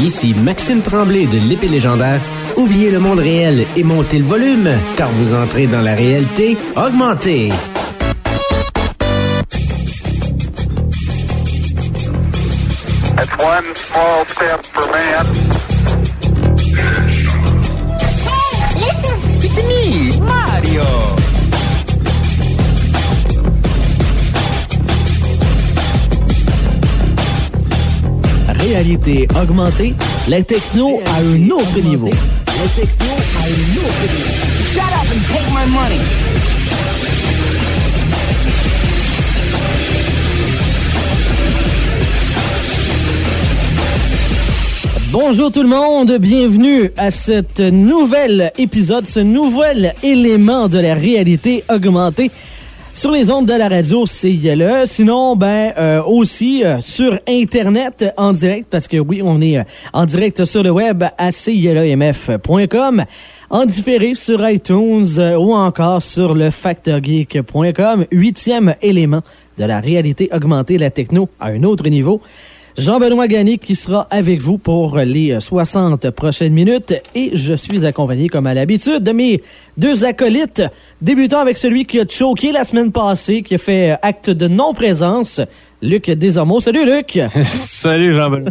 Ici Maxime Tremblay de l'épée légendaire. Oubliez le monde réel et montez le volume, car vous entrez dans la réalité augmentée. It's one small step for man. It's me, Mario. Réalité augmentée, la techno à un autre niveau. La techno à un autre niveau. Shut up and take my money. Bonjour tout le monde, bienvenue à cet nouvel épisode, ce nouvel élément de la réalité augmentée sur les ondes de la radio CILE. Sinon, ben euh, aussi euh, sur Internet en direct, parce que oui, on est euh, en direct sur le web à cilemf.com, en différé sur iTunes ou encore sur le factorgeek.com, huitième élément de la réalité augmentée, la techno à un autre niveau. Jean-Benoît Gagné qui sera avec vous pour les 60 prochaines minutes et je suis accompagné comme à l'habitude de mes deux acolytes, débutant avec celui qui a choqué la semaine passée, qui a fait acte de non-présence, Luc Desormeaux. Salut Luc! Salut Jean-Benoît.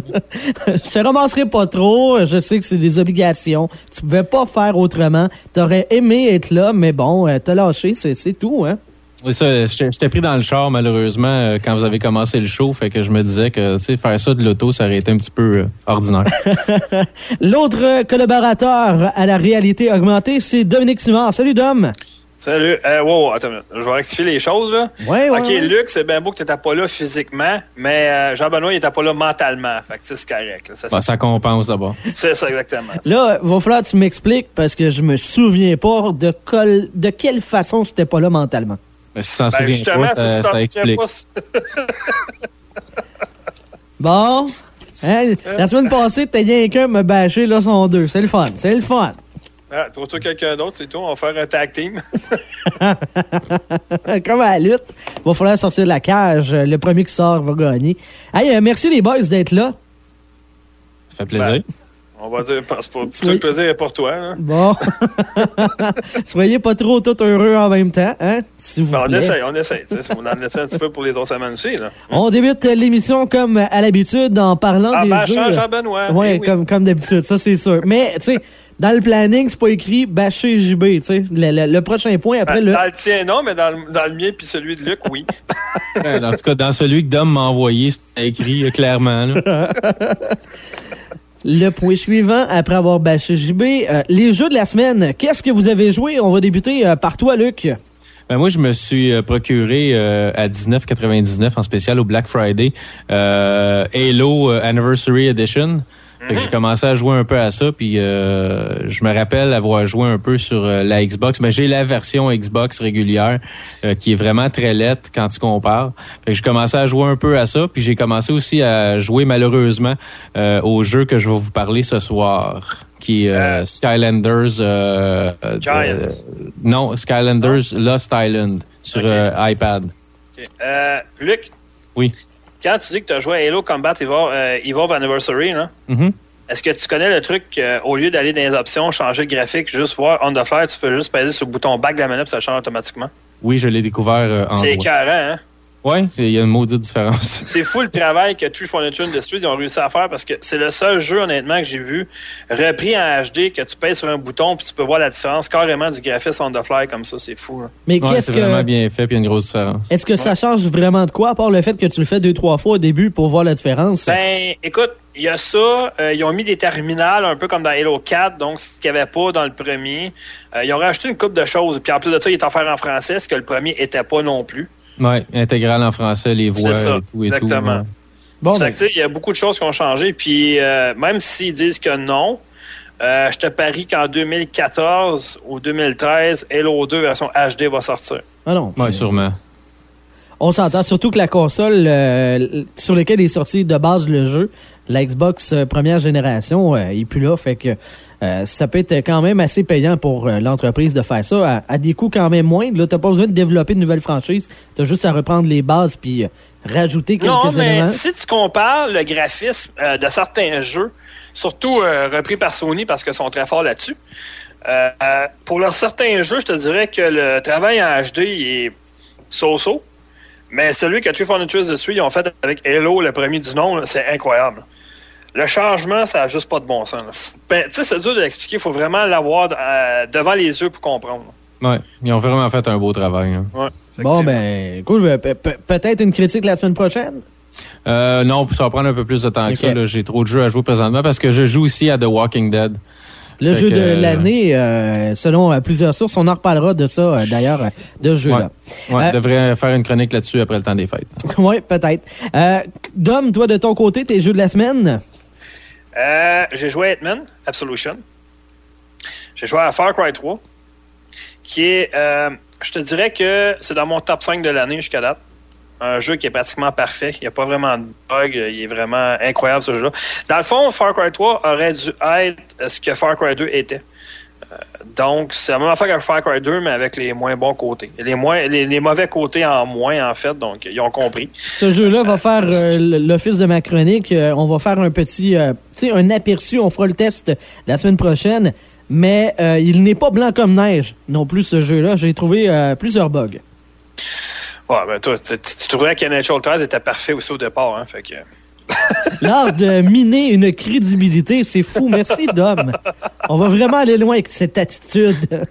je te ramasserai pas trop, je sais que c'est des obligations, tu pouvais pas faire autrement, t'aurais aimé être là, mais bon, euh, t'as lâché, c'est c'est tout, hein? C'est ça, j'étais pris dans le char malheureusement euh, quand vous avez commencé le show, fait que je me disais que tu faire ça de l'auto, ça aurait été un petit peu euh, ordinaire. L'autre collaborateur à la réalité augmentée, c'est Dominique Simard. Salut Dom! Salut. Euh, wow, attends, je vais rectifier les choses. Là. Ouais, ouais, OK, ouais. Luc, c'est bien beau que tu n'étais pas là physiquement, mais euh, Jean-Benoît, il n'était pas là mentalement. Fait que tu sais, c'est correct. là. Ça, ça compense d'abord. c'est ça, exactement. Là, va falloir que tu m'expliques parce que je me souviens pas de, col- de quelle façon j'étais pas là mentalement. Mais si tu t'en Ben, souviens justement, pas, si ça, explique. pas, Bon. Hein, la semaine passée, t'as rien qu'un me bâcher, là, sont deux. C'est le fun, c'est le fun. ah, trouve-toi quelqu'un d'autre, c'est tout. On va faire un tag team. Comme à la lutte, va falloir sortir de la cage. Le premier qui sort va gagner. Hey, euh, merci les boys d'être là. Ça fait plaisir. On va dire, c'est pour tout le plaisir est pour toi. Là. Bon. Soyez pas trop tout heureux en même temps, hein? S'il vous Ben, on plaît. essaye, on essaye. On en essaie un petit peu pour les autres semaines aussi. Là. On débute l'émission comme à l'habitude en parlant Ah, des ben, jeux. change Jean-Benoît. Oui, Eh oui. comme, comme d'habitude, ça c'est sûr. Mais, tu sais, dans le planning, c'est pas écrit bâcher JB, tu sais. Le, le- le prochain point après Ben, le. Dans le tien, non, mais dans le, dans le mien puis celui de Luc, oui. Ouais, en tout cas, dans celui que Dom m'a envoyé, c'était écrit euh, clairement. là. Le point suivant, après avoir bâché JB, euh, les jeux de la semaine. Qu'est-ce que vous avez joué? On va débuter euh, par toi, Luc. Ben, moi, je me suis euh, procuré à 19,99 en spécial au Black Friday Halo Anniversary Edition. Fait que j'ai commencé à jouer un peu à ça, puis euh, je me rappelle avoir joué un peu sur euh, la Xbox, mais j'ai la version Xbox régulière euh, qui est vraiment très laite quand tu compares. Fait que j'ai commencé à jouer un peu à ça, puis j'ai commencé aussi à jouer malheureusement euh, au jeu que je vais vous parler ce soir, qui est euh. Skylanders. Giants. non, Skylanders Lost Island sur iPad. Euh, Luc, Oui. Quand tu dis que tu as joué à Halo Combat Evolve, euh, Evolve Anniversary, là, Mhm. est-ce que tu connais le truc euh, au lieu d'aller dans les options, changer le graphique, juste voir on the fly, tu fais juste peser sur le bouton back de la manette, ça change automatiquement? Oui, je l'ai découvert euh, en C'est écœurant, hein? Oui, il y a une maudite différence. C'est fou le travail que True Furniture Industries ils ont réussi à faire parce que c'est le seul jeu, honnêtement, que j'ai vu repris en HD que tu pèses sur un bouton puis tu peux voir la différence carrément du graphisme on the fly comme ça. C'est fou. là. Mais Ouais, qu'est-ce c'est vraiment que. bien fait, puis il y a une grosse différence. Est-ce que ça change vraiment de quoi, à part le fait que tu le fais deux, trois fois au début pour voir la différence? Ben, écoute, il y a ça. euh, ils ont mis des terminales un peu comme dans Halo 4, donc ce qu'il n'y avait pas dans le premier. Euh, ils ont rajouté une coupe de choses. Puis en plus de ça, il est offert en français, ce que le premier était pas non plus. Oui, intégral en français, les voix ça, et tout et exactement. tout. ouais. Bon, Ça ben, fait que, sais, il y a beaucoup de choses qui ont changé. Puis euh, même s'ils disent que non, euh, je te parie qu'en 2014 ou 2013, Halo 2 version HD va sortir. ah non. Ouais, sûrement. On s'entend surtout que la console euh, sur laquelle est sorti de base le jeu, la Xbox euh, première génération, euh, est plus là. Fait que euh, ça peut être quand même assez payant pour l'entreprise de faire ça à, à des coûts quand même moindres. Là, t'as pas besoin de développer de nouvelles franchises. T'as juste à reprendre les bases puis rajouter quelques Non, mais éléments. si tu compares le graphisme de certains jeux, surtout repris par Sony parce qu'ils sont très forts là-dessus, pour leurs certains jeux, je te dirais que le travail en HD est so-so. Mais celui que 300 Trees Street ils ont fait avec Halo, le premier du nom, c'est incroyable. Le changement, ça n'a juste pas de bon sens. ben, tu sais, c'est dur de l'expliquer. Il faut vraiment l'avoir euh, devant les yeux pour comprendre. Ouais, ils ont vraiment fait un beau travail. hein. Ouais, Bon, ben, cool. Euh, pe- pe- Peut-être une critique la semaine prochaine? Euh, non, ça va prendre un peu plus de temps que ça. J'ai trop de jeux à jouer présentement parce que je joue aussi à The Walking Dead. Le Fait jeu que, de euh, l'année, euh, selon euh, plusieurs sources, on en reparlera de ça euh, d'ailleurs, de ce jeu-là. Ouais, Euh, je devrais faire une chronique là-dessus après le temps des fêtes. Oui, peut-être. Euh, Dom, toi, de ton côté, tes jeux de la semaine? Euh, j'ai joué à Hitman, Absolution. J'ai joué à Far Cry 3, qui est, euh, je te dirais que c'est dans mon top 5 de l'année jusqu'à date. Un jeu qui est pratiquement parfait. Il n'y a pas vraiment de bug. Il est vraiment incroyable, ce jeu-là. Dans le fond, Far Cry 3 aurait dû être euh, ce que Far Cry 2 était. Euh, Donc, c'est la même affaire que Far Cry 2, mais avec les moins bons côtés. Les, moins, les, les mauvais côtés en moins, en fait. Donc, ils ont compris. Ce jeu-là va faire euh, l'office de ma chronique. Euh, on va faire un petit, euh, tu sais, un aperçu. On fera le test la semaine prochaine. Mais euh, il n'est pas blanc comme neige non plus, ce jeu-là. J'ai trouvé euh, plusieurs bugs. Ouais, ben toi, tu, tu, tu trouverais que NHL 13 était parfait aussi au départ. Hein, fait que... L'art de miner une crédibilité, c'est fou. Merci, Dom. On va vraiment aller loin avec cette attitude.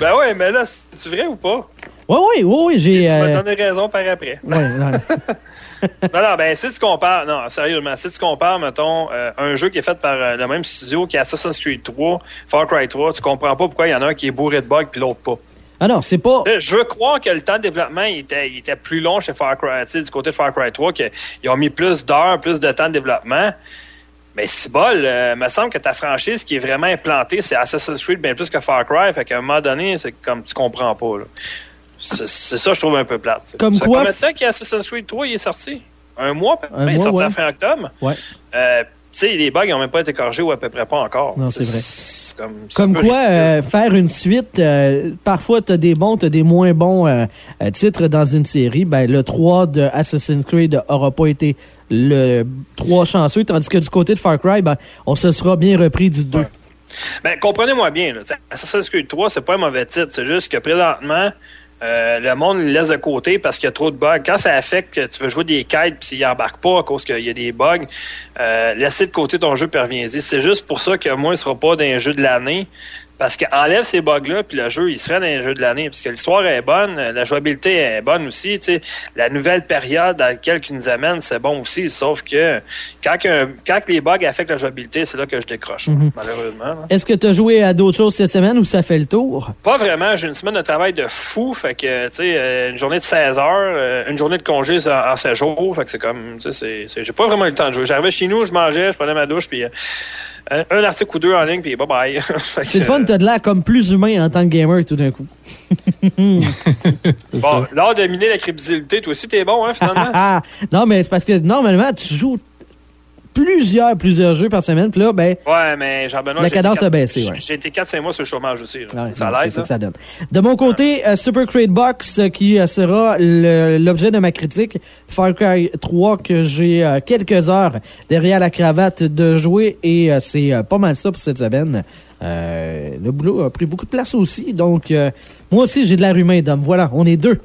Ben ouais, mais là, c'est vrai ou pas? Oui, oui, oui, oui, Tu j'ai... vas euh, donner raison par après. ouais, ouais. Non, non, ben si tu compares, non, sérieusement, si tu compares, mettons, euh, un jeu qui est fait par euh, le même studio qui est Assassin's Creed 3, Far Cry 3, tu comprends pas pourquoi il y en a un qui est bourré de bugs puis l'autre pas. Ah non, c'est pas... Je veux croire que le temps de développement il était, il était plus long chez Far Cry, du côté de Far Cry 3, qu'ils ont mis plus d'heures, plus de temps de développement. Mais si bol, euh, me semble que ta franchise qui est vraiment implantée, c'est Assassin's Creed bien plus que Far Cry. Fait qu'à un moment donné, c'est comme tu comprends pas. C'est c'est ça, je trouve un peu plate. tu sais. Comme Ça fait quoi, Combien de temps qu'Assassin's Creed 3 il est sorti? Un mois, peut-être? Un Il est mois, sorti ouais. à fin octobre. Ouais. Euh, sais, les bugs n'ont même pas été corrigés ou à peu près pas encore. Non, c'est vrai. C'est comme, c'est quoi, euh, faire une suite, euh, parfois t'as des bons, t'as des moins bons euh, titres dans une série. Ben, le 3 de Assassin's Creed aura pas été le 3 chanceux, tandis que du côté de Far Cry, ben, on se sera bien repris du 2. Ben, comprenez-moi bien, là, Assassin's Creed 3, c'est pas un mauvais titre. C'est juste que présentement, euh, le monde le laisse de côté parce qu'il y a trop de bugs. Quand ça affecte que tu veux jouer des quêtes puis s'il embarque pas à cause qu'il y a des bugs, euh, laissez de côté ton jeu reviens-y. C'est juste pour ça que moi, il sera pas dans jeu de l'année. Parce qu'enlève ces bugs-là, puis le jeu, il serait dans les jeux de l'année. Parce que l'histoire est bonne, la jouabilité est bonne aussi. tu. La nouvelle période dans laquelle ils nous amènent, c'est bon aussi. Sauf que quand, les bugs affectent la jouabilité, c'est là que je décroche, malheureusement. là. Est-ce que t'as joué à d'autres choses cette semaine ou ça fait le tour? Pas vraiment. J'ai une semaine de travail de fou. Fait que, tu sais, euh, une journée de 16 heures, euh, une journée de congé en, en 16 jours. Fait que c'est comme, tu sais, j'ai pas vraiment eu le temps de jouer. J'arrivais chez nous, je mangeais, je prenais ma douche, puis euh, un, un article ou deux en ligne, puis bye bye. C'est le fun, t'as de l'air comme plus humain en tant que gamer tout d'un coup. Bon, ça. l'art de miner la crédibilité, toi aussi, t'es bon, hein, finalement? Ah, non, mais c'est parce que normalement, tu joues plusieurs, plusieurs jeux par semaine, puis là, ben, ouais, mais. La j'ai été cadence a quatre- baissé, ouais. J'ai été 4-5 mois sur le chômage aussi. là. Ouais, ça l'aide, ça que ça donne. De mon côté, euh, Super Crate Box, euh, qui euh, sera l'objet de ma critique, Far Cry 3, que j'ai euh, quelques heures derrière la cravate de jouer, et euh, c'est euh, pas mal ça pour cette semaine. Euh, le boulot a pris beaucoup de place aussi, donc euh, moi aussi, j'ai de l'air humain, Dom. Voilà, on est deux.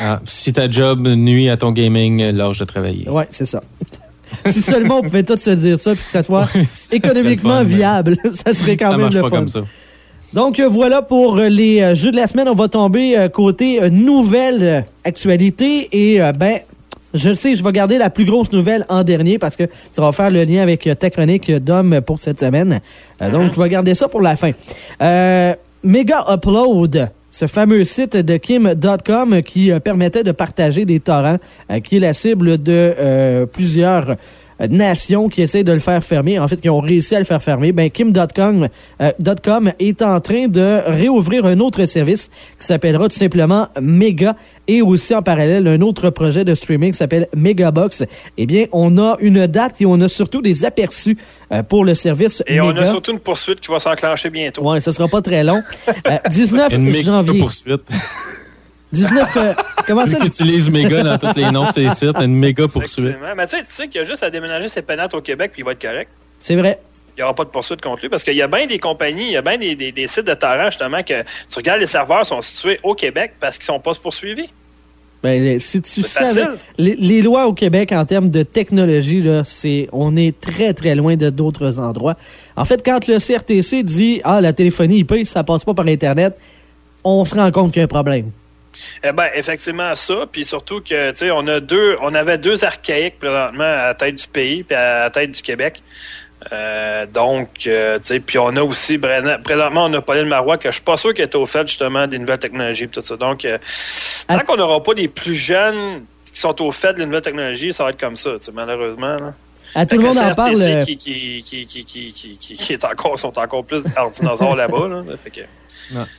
Ah, si ta job nuit à ton gaming, lâche de travailler. Ouais, c'est ça. si seulement on pouvait tous se dire ça, puis que ça soit Ouais, économiquement fun, viable, ça serait quand Ça même marche le pas fun. comme ça. Donc euh, voilà pour euh, les euh, jeux de la semaine. On va tomber côté nouvelle actualité et ben je le sais, je vais garder la plus grosse nouvelle en dernier parce que ça va faire le lien avec ta chronique d'homme pour cette semaine. Donc je vais garder ça pour la fin. Euh, Mega Upload, ce fameux site de Kim.com qui euh, permettait de partager des torrents, euh, qui est la cible de euh, plusieurs nations qui essaient de le faire fermer, en fait, qui ont réussi à le faire fermer, ben, Kim.com euh, .com est en train de réouvrir un autre service qui s'appellera tout simplement Mega et aussi en parallèle un autre projet de streaming qui s'appelle Megabox. Eh bien, on a une date et on a surtout des aperçus euh, pour le service Et on a surtout une poursuite qui va s'enclencher bientôt. Ouais, ça sera pas très long. Euh, 19 Une méga janvier. Poursuite. 19. euh, comment ça? utilise méga dans tous les noms de ses sites, une méga poursuite. Mais tu sais, tu sais qu'il y a juste à déménager ses pénates au Québec puis il va être correct. C'est vrai. Il n'y aura pas de poursuite contre lui parce qu'il y a bien des compagnies, il y a bien des, des- des sites de torrents justement que tu regardes les serveurs sont situés au Québec parce qu'ils sont pas poursuivis. Ben, si tu savais, les, les lois au Québec en termes de technologie, là, c'est, on est très, très loin de d'autres endroits. En fait, quand le CRTC dit, ah, la téléphonie IP, ça passe pas par Internet, on se rend compte qu'il y a un problème. Eh ben, effectivement, ça. Puis surtout que, tu sais, on a deux, on avait deux archaïques présentement à la tête du pays puis à la tête du Québec. Euh, donc, euh, tu sais, puis on a aussi, présentement, on a Pauline Marois, que je suis pas sûr qu'elle est au fait, justement, des nouvelles technologies et tout ça. Donc, euh, tant Ah. qu'on n'aura pas des plus jeunes qui sont au fait des nouvelles technologies, ça va être comme ça, tu sais, malheureusement. Là. À tout le monde en parle. Qui, qui, qui, qui, qui, qui, qui- qui est encore, sont encore plus dinosaures là-bas. Là.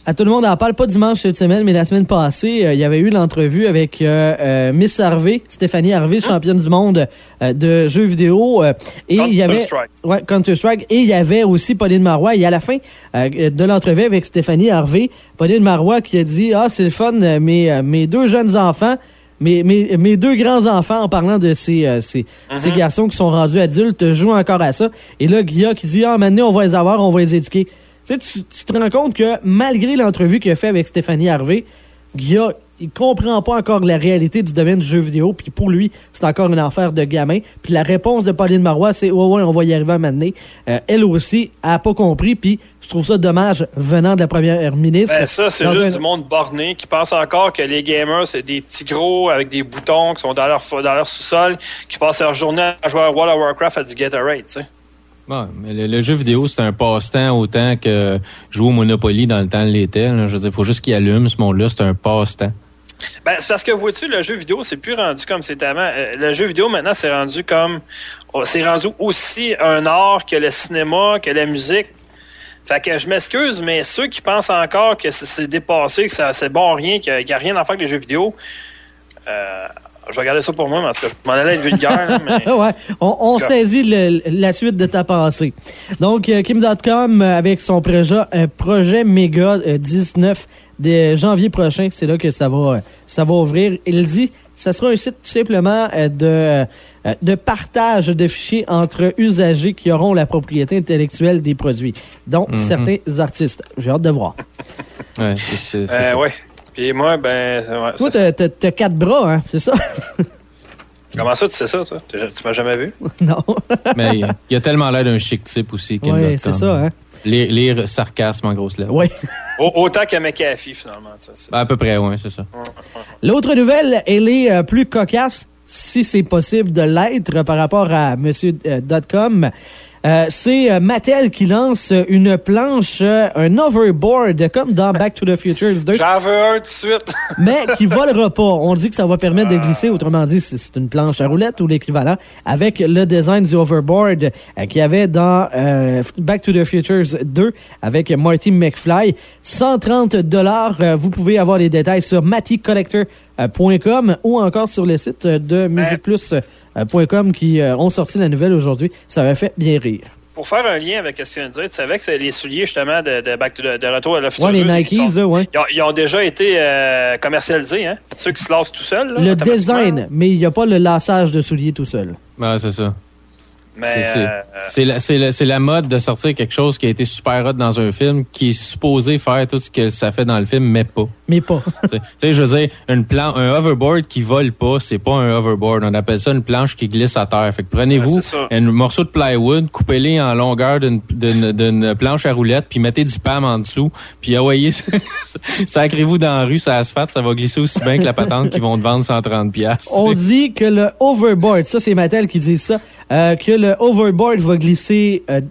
À tout le monde en parle, pas dimanche cette semaine, mais la semaine passée, euh, il y avait eu l'entrevue avec euh, euh, Miss Harvey, Stéphanie Harvey, championne du monde euh, de jeux vidéo. euh, et il y avait Counter-Strike. ouais, Counter-Strike. Et il y avait aussi Pauline Marois. Et à la fin euh, de l'entrevue avec Stéphanie Harvey, Pauline Marois qui a dit Ah, c'est le fun, mes, mes deux jeunes enfants. Mes, mes, mes deux grands-enfants, en parlant de ces, euh, ces, ces garçons qui sont rendus adultes, jouent encore à ça. Et là, Guilla qui dit Ah, maintenant, on va les avoir, on va les éduquer. Tu, sais, tu, tu te rends compte que malgré l'entrevue qu'il a fait avec Stéphanie Harvey, Guilla, il comprend pas encore la réalité du domaine du jeu vidéo, puis pour lui, c'est encore une affaire de gamin. Puis la réponse de Pauline Marois, c'est ouais, ouais, on va y arriver à un moment donné. Euh, elle aussi, elle a pas compris, puis je trouve ça dommage venant de la première ministre. Ben ça, c'est juste un- du monde borné qui pense encore que les gamers, c'est des petits gros avec des boutons qui sont dans leur, dans leur sous-sol, qui passent leur journée à jouer à World of Warcraft à du Gatorade, tu sais. Bon, mais le, le jeu vidéo, c'est un passe-temps autant que jouer au Monopoly dans le temps l'était. là. Je veux dire, il faut juste qu'il allume ce monde-là, c'est un passe-temps. Ben, c'est parce que, vois-tu, le jeu vidéo, c'est plus rendu comme c'était avant. Euh, Le jeu vidéo, maintenant, c'est rendu comme... oh, C'est rendu aussi un art que le cinéma, que la musique. Fait que je m'excuse, mais ceux qui pensent encore que c'est- dépassé, que c'est bon rien, qu'il n'y a rien à faire avec les jeux vidéo, euh, je vais regarder ça pour moi, parce que je m'en allais être vulgaire, mais... ouais, on, saisit le- la suite de ta pensée. Donc, euh, Kim.com, avec son projet, projet méga euh, 19 de janvier prochain, c'est là que ça va, euh, ça va ouvrir. Il dit, ça sera un site tout simplement euh, de, euh, de partage de fichiers entre usagers qui auront la propriété intellectuelle des produits, dont Mhm. certains artistes. J'ai hate de voir. Ouais, c'est- Euh, ouais. Puis moi, ben... ouais, Toi, t'as quatre bras, hein, c'est ça? Comment ça, tu sais ça, toi? Tu m'as jamais vu? non. Mais il- a tellement l'air d'un chic type aussi. Oui, c'est ça, hein? Lire, lire sarcasme en grosse lettres. Oui. Au- autant que McAfee, finalement. tu sais, c'est- À peu près, oui, c'est ça. L'autre nouvelle, elle est euh, plus cocasse, si c'est possible de l'être par rapport à Monsieur euh. Euh, c'est euh, Mattel qui lance une planche, euh, un overboard, comme dans Back to the Future 2, J'en veux un tout de suite. mais qui volera pas. On dit que ça va permettre de glisser, autrement dit, c'est c'est une planche à roulettes ou l'équivalent, avec le design du overboard euh, qu'il y avait dans euh, Back to the Futures 2 avec Marty McFly. 130 dollars. Vous pouvez avoir les détails sur mattycollector.com ou encore sur le site de musicplus.com qui euh, ont sorti la nouvelle aujourd'hui. Ça m'a fait bien rire. Pour faire un lien avec ce que tu viens de dire, tu savais que c'est les souliers, justement, de, de, Back to the- de Retour à la Future Ouais, les 2, Nikes, ils, sont- là, ouais. ils ont, ils ont déjà été euh, commercialisés, hein? Ceux qui se lancent tout seuls. là, Le design, mais il n'y a pas le lassage de souliers tout seul. Ouais, c'est ça. Mais, C'est- c'est- euh, C'est la, c'est la- c'est la mode de sortir quelque chose qui a été super hot dans un film, qui est supposé faire tout ce que ça fait dans le film, mais pas. Mais pas. Tu sais- je veux dire, une plan, un hoverboard qui vole pas, c'est pas un hoverboard. On appelle ça une planche qui glisse à terre. Fait que prenez-vous Ouais, un morceau de plywood, coupez-les en longueur d'une- planche à roulettes, puis mettez du PAM en dessous, puis envoyez, sacrez-vous dans la rue, ça asphalte, ça va glisser aussi bien que la patente qu'ils vont te vendre 130 pièces. On dit que le overboard, ça c'est Mattel qui dit ça, euh, que le overboard va glisser euh,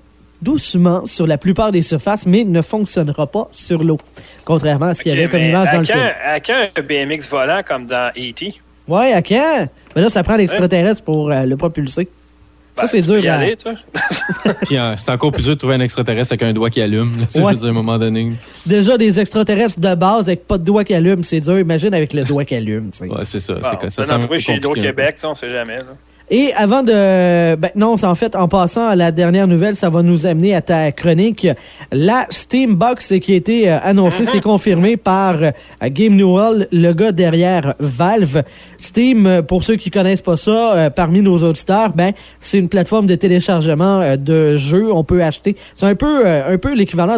doucement sur la plupart des surfaces, mais ne fonctionnera pas sur l'eau. Contrairement à ce qu'il y avait comme image dans le quand, film. à quand un BMX volant comme dans E.T.? Ouais, à quand? Mais là, ça prend l'extraterrestre pour euh, le propulser. Ça, Ben, c'est peux dur. y à- aller, toi? Puis euh, c'est encore plus dur de trouver un extraterrestre avec un doigt qui allume. Là, Ouais. je veux dire, à un moment donné. Déjà, des extraterrestres de base avec pas de doigt qui allume, c'est dur. Imagine avec le doigt qui allume. tu sais. Ouais, c'est ça. Bon, c'est ça on en trouver chez. Hydro-Québec, ça, on sait jamais. là. Et avant de... Ben non, c'est en fait, en passant à la dernière nouvelle, ça va nous amener à ta chronique. La Steam Box qui a été euh, annoncée, c'est confirmé par euh, Game Newell, le gars derrière Valve. Steam, euh, pour ceux qui connaissent pas ça, parmi nos auditeurs, ben c'est une plateforme de téléchargement de jeux. On peut acheter. C'est un peu, un peu l'équivalent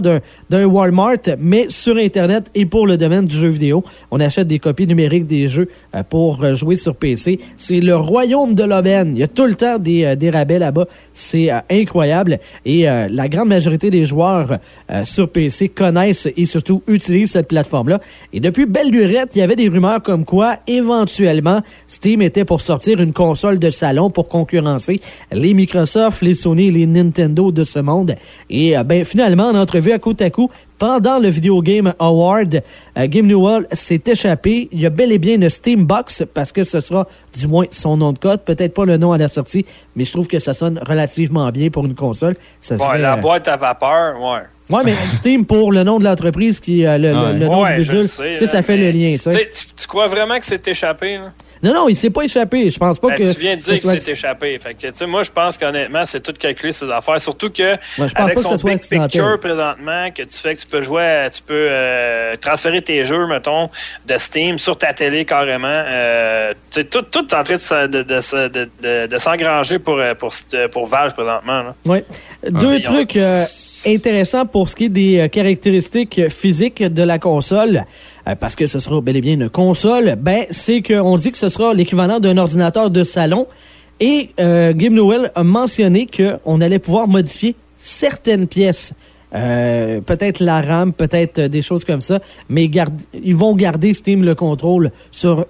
d'un Walmart, mais sur Internet et pour le domaine du jeu vidéo. On achète des copies numériques des jeux pour jouer sur PC. C'est le royaume de Il y a tout le temps des, euh, rabais là-bas. C'est euh, incroyable. Et euh, la grande majorité des joueurs sur PC connaissent et surtout utilisent cette plateforme-là. Et depuis belle lurette, il y avait des rumeurs comme quoi, éventuellement, Steam était pour sortir une console de salon pour concurrencer les Microsoft, les Sony les Nintendo de ce monde. Et ben finalement, en entrevue à côte à coup, pendant le Video Game Award, euh, Game Newell s'est échappé. Il y a bel et bien une Steam Box parce que ce sera du moins son nom de code, peut-être pas le nom à la sortie, mais je trouve que ça sonne relativement bien pour une console. Ça Ouais, serait, la euh, boîte à vapeur, ouais. Ouais, mais Steam pour le nom de l'entreprise qui euh, le, le- Ouais. le nom Ouais, du je bidule, sais, tu sais, là, ça fait mais- le lien, tu Tu, crois vraiment que c'est échappé? Là? Non, non, il s'est pas échappé. Je pense pas Ben, que. tu viens de dire soit- que c'est échappé. Fait que, tu sais, moi, je pense qu'honnêtement, c'est tout calculé, ces affaires. Surtout que, Moi, je pense avec pas que son ça soit big accidentel. picture présentement, que tu fais que tu peux jouer, à- tu peux euh, transférer tes jeux, mettons, de Steam sur ta télé carrément. Euh, tu sais, tout, tout est en train de, se- de, de, se- de, de- de s'engranger pour, euh, pour, pour Valve présentement. Là. Ouais. Deux trucs euh, intéressants pour ce qui est des caractéristiques physiques de la console, parce que ce sera bel et bien une console, ben c'est qu'on dit que ce sera l'équivalent d'un ordinateur de salon. Et euh, Game a mentionné qu'on allait pouvoir modifier certaines pièces. Euh, peut-être la RAM, peut-être euh, des choses comme ça, mais ils vont garder Steam le contrôle sur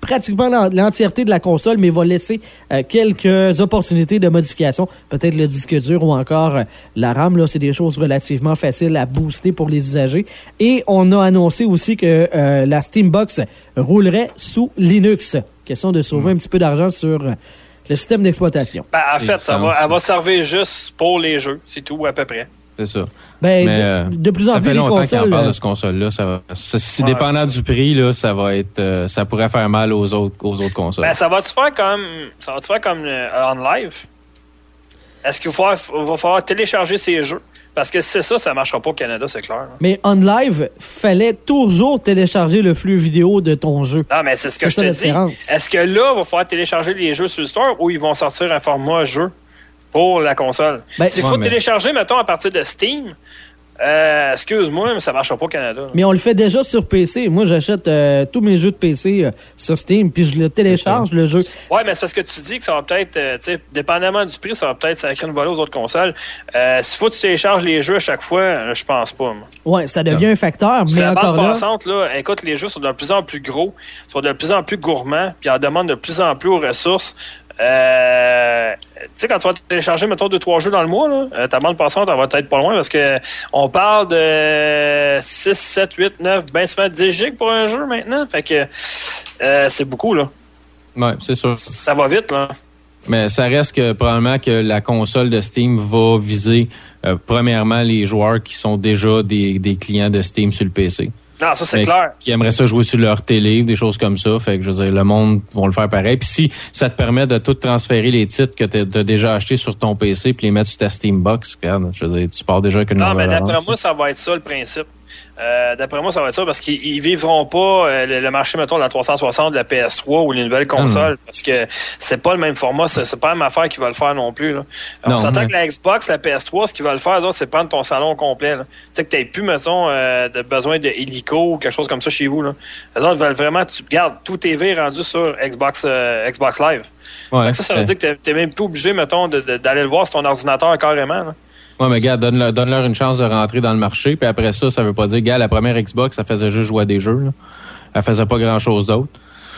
pratiquement l'en- l'entièreté de la console, mais va laisser euh, quelques opportunités de modification, peut-être le disque dur ou encore euh, la RAM. Là, c'est des choses relativement faciles à booster pour les usagers. Et on a annoncé aussi que euh, la Steambox roulerait sous Linux. Question de sauver un petit peu d'argent sur euh, le système d'exploitation. Ben, en fait, ça va, elle va servir juste pour les jeux. C'est tout, à peu près. C'est ça. Ben, Mais, de, euh, de plus en ça plus fait les longtemps qu'on consoles. parle euh, de ce console-là. Ça va, ça- si Ouais. dépendant du prix, là, ça va être, euh, ça pourrait faire mal aux autres, aux autres consoles. Ben, ça va-tu faire comme, ça va-tu faire comme euh, en live? Est-ce qu'il va falloir, va falloir télécharger ces jeux? Parce que si c'est ça, ça marchera pas au Canada, c'est clair. mais on live, fallait toujours télécharger le flux vidéo de ton jeu. Non, mais c'est ce que C'est je ça te la dis. différence. Est-ce que là, il va falloir télécharger les jeux sur le store ou ils vont sortir un format jeu? Pour la console? Ben, S'il Ouais, faut mais- télécharger, mettons, à partir de Steam, euh, excuse-moi, mais ça marchera pas au Canada. là. Mais on le fait déjà sur PC. Moi, j'achète euh, tous mes jeux de PC euh, sur Steam, puis je le télécharge, le jeu. Ouais, mais c'est parce que tu dis que ça va peut-être, euh, tu sais, dépendamment du prix, ça va peut-être sacrer une volée aux autres consoles. Euh, S'il faut que tu télécharges les jeux à chaque fois, euh, je pense pas. moi. Ouais, ça devient un facteur, C'est mais la encore bande là. passante, là, écoute, les jeux sont de plus en plus gros, sont de plus en plus gourmands, puis en demandent de plus en plus aux ressources. Euh, tu sais, quand tu vas télécharger, mettons, deux, trois jeux dans le mois, là, euh, ta bande passante, elle va être pas loin parce que on parle de 6, 7, 8, 9, ben souvent 10 gigs pour un jeu maintenant. Fait que euh, c'est beaucoup, là. Ouais, c'est sûr. Ça va vite, là. Mais ça reste que probablement que la console de Steam va viser premièrement les joueurs qui sont déjà des, des clients de Steam sur le PC. Non, ça, c'est clair. Qui aimeraient ça jouer sur leur télé, des choses comme ça. Fait que je veux dire, le monde vont le faire pareil. Puis si ça te permet de tout transférer les titres que tu as déjà achetés sur ton PC puis les mettre sur ta Steambox, regarde, je veux dire, tu pars déjà avec une Non, mais d'après moi, ça va être ça le principe. Euh, d'après moi, ça va être ça parce qu'ils ils vivront pas euh, le, le marché, mettons, de la 360, de la PS3 ou les nouvelles consoles parce que c'est pas le même format. C'est pas la même affaire qui va le faire non plus. Là. On Non, s'entend ouais. que la Xbox, la PS3, ce qu'ils veulent faire, c'est prendre ton salon complet. Tu sais, que tu plus, mettons, euh, de besoin de hélico ou quelque chose comme ça chez vous. Là. Eux autres veulent vraiment, tu regardes, tout TV rendu sur Xbox, Xbox Live. Ouais, ça, ça veut dire que t'es- t'es même plus obligé, mettons, d'aller le voir sur ton ordinateur carrément. là. Ouais, mais gars, donne-leur une chance de rentrer dans le marché. Puis après ça, ça veut pas dire, gars, la première Xbox, ça faisait juste jouer à des jeux. Là. Elle faisait pas grand-chose d'autre.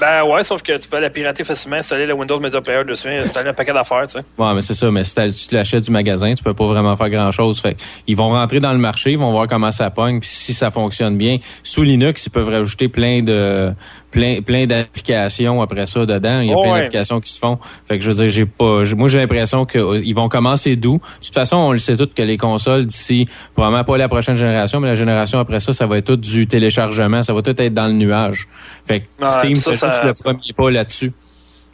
Ben ouais, sauf que tu peux la pirater facilement, installer le Windows Media Player dessus, installer un paquet d'affaires, tu sais. Ouais, mais c'est ça. Mais si tu te l'achètes du magasin, tu peux pas vraiment faire grand-chose. Fait ils vont rentrer dans le marché, ils vont voir comment ça pogne. Puis si ça fonctionne bien, sous Linux, ils peuvent rajouter plein de plein plein d'applications après ça dedans. Il y a Oh, plein ouais. d'applications qui se font. Fait que je veux dire, j'ai pas. Moi, j'ai l'impression qu'ils vont commencer doux. De toute façon, on le sait tous que les consoles d'ici, probablement pas la prochaine génération, mais la génération après ça, ça va être tout du téléchargement. Ça va tout être dans le nuage. Fait que Ouais, Steam, ça, c'est ça- juste le premier pas là-dessus.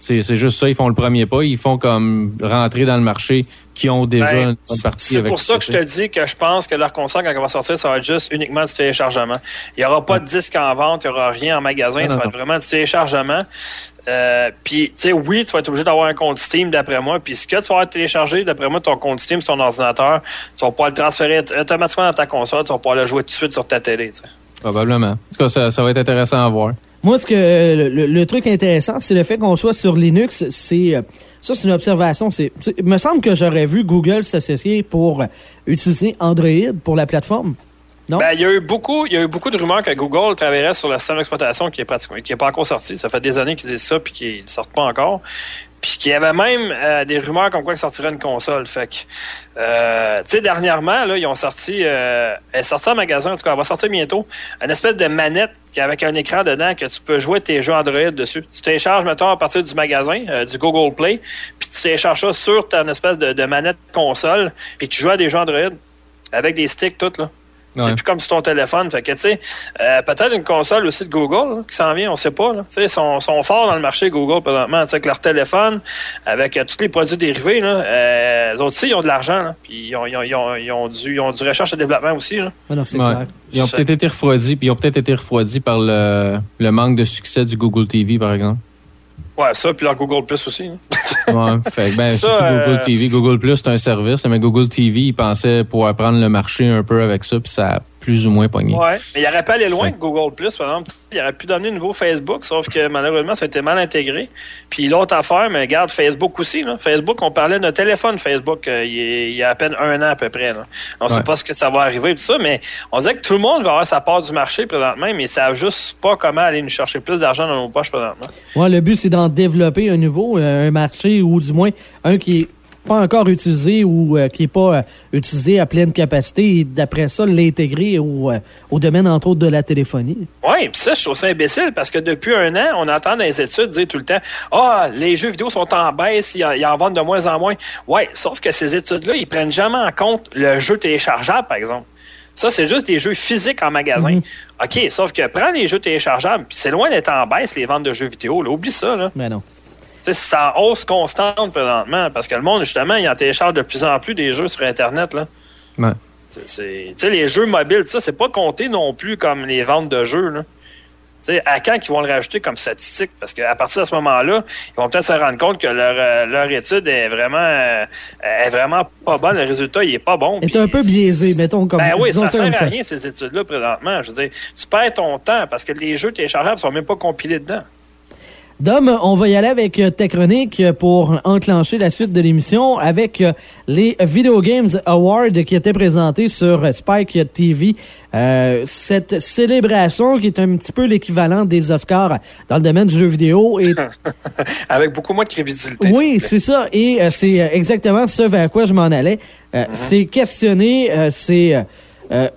C'est juste ça, ils font le premier pas, ils font comme rentrer dans le marché qui ont déjà Ben, une bonne partie C'est pour ça que je te dis que je pense que leur console, quand elle va sortir, ça va être juste uniquement du téléchargement. Il n'y aura pas de disque en vente, il n'y aura rien en magasin, Non, ça non, va être vraiment du téléchargement. Euh, puis, tu sais, oui, tu vas être obligé d'avoir un compte Steam, d'après moi. Puis, ce que tu vas avoir téléchargé, d'après moi, ton compte Steam sur ton ordinateur, tu vas pouvoir le transférer automatiquement dans ta console, tu vas pouvoir le jouer tout de suite sur ta télé. Probablement. En tout cas, ça, ça va être intéressant à voir. Moi, ce que le, truc intéressant, c'est le fait qu'on soit sur Linux. C'est euh, ça, c'est une observation. C'est, il me semble que j'aurais vu Google s'associer pour utiliser Android pour la plateforme. Non? Ben, il y a eu beaucoup, il y a eu beaucoup de rumeurs que Google travaillerait sur le système d'exploitation qui est pratiquement, qui est pas encore sorti. Ça fait des années qu'ils disent ça puis qu'ils ne sortent pas encore. Puis qu'il y avait même euh, des rumeurs comme quoi ils sortiraient une console. Fait que, euh, tu sais, dernièrement, là, ils ont sorti, euh, elle est sortie en magasin, en tout cas, elle va sortir bientôt, une espèce de manette qui avec un écran dedans que tu peux jouer tes jeux Android dessus. Tu télécharges, mettons, à partir du magasin, euh, du Google Play, puis tu télécharges ça sur ta espèce de, de manette console, puis tu joues à des jeux Android avec des sticks, tout, là. Ouais. C'est plus comme sur ton téléphone. Fait que, tu sais, euh, peut-être une console aussi de Google là, qui s'en vient, on sait pas. là. Tu sais, ils sont, sont forts dans le marché Google présentement. Tu sais, avec leur téléphone, avec euh, tous les produits dérivés, là, euh, eux autres aussi, ils ont de l'argent. là. Puis ils ont, ils, ont, ils, ont, ils ont du, ils ont du recherche et développement aussi. Là. Ah non, c'est Ouais. clair. Ils ont peut-être été refroidis, puis ils ont peut-être été refroidis par le, le manque de succès du Google TV, par exemple. Ouais, ça, puis leur Google Plus aussi. hein. Ouais, fait que, ben, Ça, surtout euh, Google TV. Google Plus, c'est un service, mais Google TV, ils pensaient pouvoir prendre le marché un peu avec ça, puis ça plus ou moins pogné. Ouais, mais il aurait pas allé loin que Google Plus, par exemple. Il aurait pu donner un nouveau Facebook, sauf que malheureusement, ça a été mal intégré. Puis l'autre affaire, mais regarde Facebook aussi. Là. Facebook, on parlait d'un téléphone Facebook euh, il, y a, il y a à peine un an à peu près. Là. On sait Ouais. pas ce que ça va arriver, tout ça, mais on dirait que tout le monde va avoir sa part du marché présentement, mais ils savent juste pas comment aller nous chercher plus d'argent dans nos poches présentement. Ouais, le but, c'est d'en développer un nouveau, euh, un marché, ou du moins un qui est pas encore utilisé ou euh, qui est pas euh, utilisé à pleine capacité et d'après ça, l'intégrer au, euh, au domaine, entre autres, de la téléphonie. Oui, puis ça, je trouve ça imbécile parce que depuis un an, on entend dans les études dire tout le temps Ah, les jeux vidéo sont en baisse, ils en, ils en vendent de moins en moins. Oui, sauf que ces études-là, ils prennent jamais en compte le jeu téléchargeable, par exemple. Ça, c'est juste des jeux physiques en magasin. OK, sauf que prends les jeux téléchargeables, puis c'est loin d'être en baisse, les ventes de jeux vidéo. Là. Oublie ça, là. Mais non. C'est en hausse constante présentement parce que le monde, justement, il en télécharge de plus en plus des jeux sur Internet, là. Ouais. C'est- c'est- les jeux mobiles, ça, c'est pas compté non plus comme les ventes de jeux. Là. À quand ils vont le rajouter comme statistique? Parce qu'à partir de ce moment-là, ils vont peut-être se rendre compte que leur, euh, leur étude est vraiment, euh, est vraiment pas bonne. Le résultat, il est pas bon. Est Puis un peu biaisé, mettons, comme Ben oui, ça ça sert à ça. rien, ces études-là, présentement. Je veux dire, tu perds ton temps parce que les jeux téléchargeables sont même pas compilés dedans. Dom, on va y aller avec euh, ta chronique euh, pour enclencher la suite de l'émission avec euh, les Video Games Awards qui étaient présentés sur Spike TV. Euh, cette célébration qui est un petit peu l'équivalent des Oscars dans le domaine du jeu vidéo et Avec beaucoup moins de crédibilité. oui, c'est ça. Et euh, c'est exactement ce vers quoi je m'en allais. Euh, C'est questionner, c'est euh,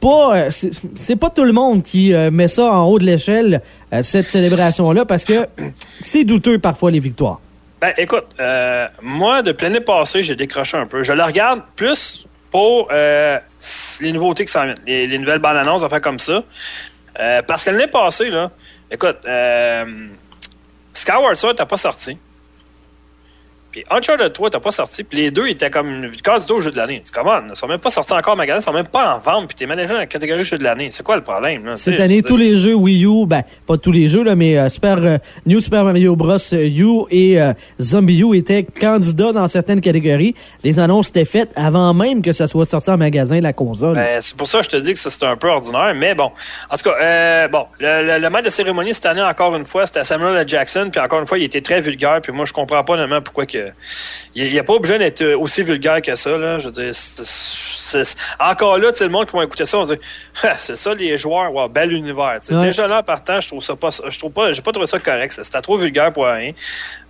pas, euh, c'est pas tout le monde qui euh, met ça en haut de l'échelle euh, cette célébration-là parce que c'est douteux parfois les victoires. Ben, écoute, moi, depuis l'année passée, j'ai décroché un peu. Je le regarde plus pour les nouveautés qui s'en viennent, les, les nouvelles bandes annonces, enfin comme ça. Parce que l'année passée, là, écoute, Skyward Sword t'as pas sorti. Puis Uncharted 3 t'as pas sorti. Puis les deux étaient comme une candidat au jeu de l'année. Tu comment? Ils sont même pas sortis encore en magasin, ils sont même pas en vente. Puis t'es managé dans la catégorie jeu de l'année. C'est quoi le problème? Là? Cette année, tous les jeux Wii U, ben, pas tous les jeux, là, mais euh, Super, euh, New Super Mario Bros. U et euh, Zombie U étaient candidats dans certaines catégories. Les annonces étaient faites avant même que ça soit sorti en magasin, la console. Ben, c'est pour ça que je te dis que c'est un peu ordinaire, mais bon. En tout cas, euh, bon, le, le, le maître de cérémonie cette année, encore une fois, c'était Samuel L. Jackson, puis encore une fois, il était très vulgaire, puis moi, je comprends pas vraiment pourquoi que. Il n'y a pas obligé d'être euh, aussi vulgaire que ça, là. Je veux dire, encore là, le monde qui va écouter ça, on va dire, Ah, c'est ça, les joueurs, wow, bel univers. Ouais. Déjà là, en partant, je trouve ça pas, je trouve pas, j'ai pas trouvé ça correct. C'était trop vulgaire pour rien.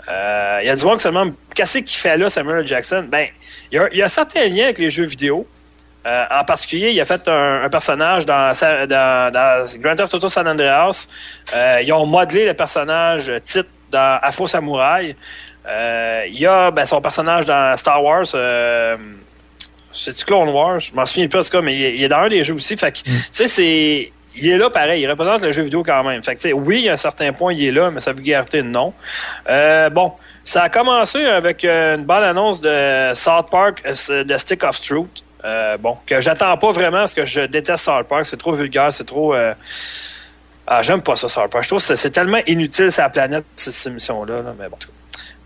Euh, Il y a du monde qui se demande, qu'est-ce qu'il fait là, Samuel. Jackson? Ben, il y a, il y a certains liens avec les jeux vidéo. Euh, en particulier, il a fait un, un personnage dans, sa- dans, dans Grand Theft Auto San Andreas. Euh, ils ont modelé le personnage titre dans Afro Samouraï. Euh, il y a ben, son personnage dans Star Wars. Euh, c'est-tu Clone Wars? Je m'en souviens pas, en tout cas, mais il est, dans un des jeux aussi. Fait que, tu sais, c'est. il est là pareil, il représente le jeu vidéo quand même. Fait que, oui, à un certain point, il est là, mais sa vulgarité, non. Euh, bon, ça a commencé avec une bonne annonce de South Park, de Stick of Truth. Euh, bon, que j'attends pas vraiment parce que je déteste South Park. C'est trop vulgaire, c'est trop. euh, Ah, j'aime pas ça, South Park. Je trouve que c'est- tellement inutile sur la planète, ces, ces émissions-là. là. Mais bon, en tout cas.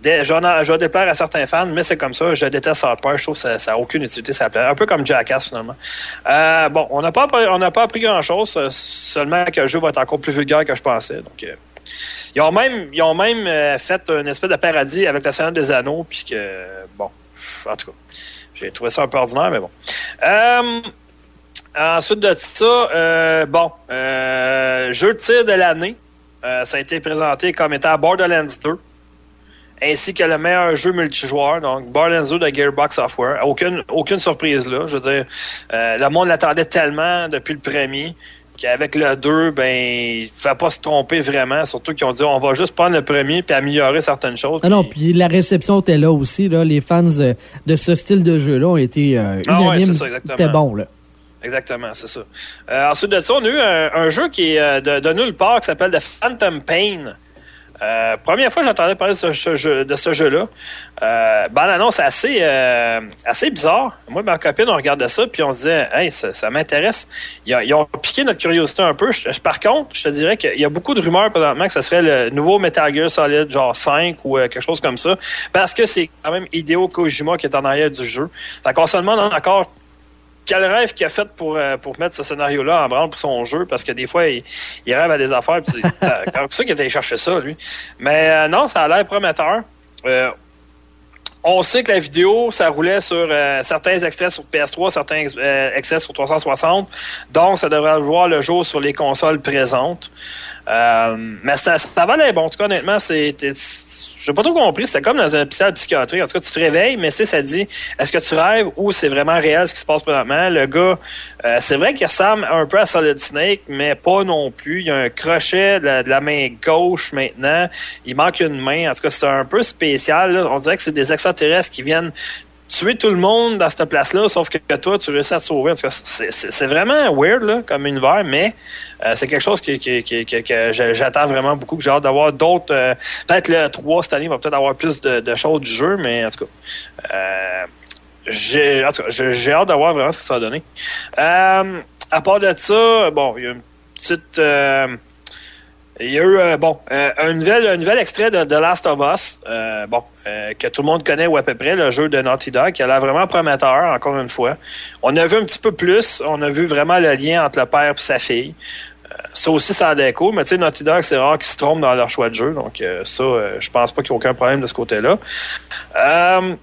Je vais, déplaire à certains fans, mais c'est comme ça. Je déteste South Park. Je trouve que ça n'a aucune utilité planète. Un peu comme Jackass, finalement. Euh, bon, on n'a pas, pas appris grand-chose, euh, seulement que le jeu va être encore plus vulgaire que je pensais. Donc, euh, ils ont même, ils ont même fait une espèce de paradis avec la Seigneur des Anneaux, puis que, bon, en tout cas, j'ai trouvé ça un peu ordinaire, mais bon. Ensuite de ça, bon, jeu de tir de l'année, ça a été présenté comme étant Borderlands 2, ainsi que le meilleur jeu multijoueur, donc Borderlands 2 de Gearbox Software. Aucune, aucune surprise là, je veux dire, euh, le monde l'attendait tellement depuis le premier qu'avec le 2, ben, il ne faut pas se tromper vraiment. Surtout qu'ils ont dit on va juste prendre le premier puis améliorer certaines choses. Ah non, puis- la réception était là aussi. Là. Les fans euh, de ce style de jeu-là ont été euh, Ah unanimes. C'était bon, là. Exactement, c'est ça. Euh, ensuite de ça, on a eu un, un jeu qui est de, de nulle part qui s'appelle The Phantom Pain. Euh, première fois que j'entendais parler de ce, jeu-là. Euh, l'annonce assez, euh, assez bizarre. Moi ma copine, on regardait ça, puis on disait, hey, ça, m'intéresse. Ils, ont- piqué notre curiosité un peu. Par contre, je te dirais qu'il y a beaucoup de rumeurs présentement que ce serait le nouveau Metal Gear Solid, genre 5 ou euh, quelque chose comme ça, parce que c'est quand même Hideo Kojima qui est en arrière du jeu. Fait qu'on se demande encore quel rêve qu'il a fait pour, euh, pour mettre ce scénario-là en branle pour son jeu, parce que des fois, il, rêve à des affaires, puis c'est pour ça qu'il allé chercher ça, lui. Mais euh, non, ça a l'air prometteur. Euh, on sait que la vidéo, ça roulait sur certains extraits sur PS3, certains extraits sur 360, donc ça devrait voir le jour sur les consoles présentes. Mais ça, ça valait bon. En tout cas, honnêtement, c'est. J'ai pas trop compris. C'était comme dans un hôpital psychiatrique. En tout cas, tu te réveilles, mais c'est ça dit est-ce que tu rêves ou c'est vraiment réel ce qui se passe présentement? Le gars, euh, c'est vrai qu'il ressemble un peu à Solid Snake, mais pas non plus. Il y a un crochet de la, de la main gauche maintenant. Il manque une main. En tout cas, c'est un peu spécial. là. On dirait que c'est des extraterrestres qui viennent tuer tout le monde dans cette place-là, sauf que toi, tu réussis à te sauver. En tout cas, c'est- vraiment weird là, comme univers, mais euh, c'est quelque chose que, que, que, que- que j'a- j'attends vraiment beaucoup, que j'ai hâte d'avoir d'autres. euh, peut-être le 3 cette année va peut-être avoir plus de, choses du jeu, mais en tout cas. euh, j'ai en tout cas, j'ai hâte d'avoir vraiment ce que ça va donner. À part de ça, bon, il y a une petite. Il y a eu, euh, bon, euh, un, nouvel, un nouvel extrait de The Last of Us, euh, bon, euh, que tout le monde connaît ou à peu près, le jeu de Naughty Dog, qui a l'air vraiment prometteur, encore une fois. On a vu un petit peu plus, on a vu vraiment le lien entre le père et sa fille. Euh, ça aussi, ça a cool, mais tu sais, Naughty Dog, c'est rare qu'ils se trompent dans leur choix de jeu, donc euh, ça, je pense pas qu'il y ait aucun problème de ce côté-là. Euh,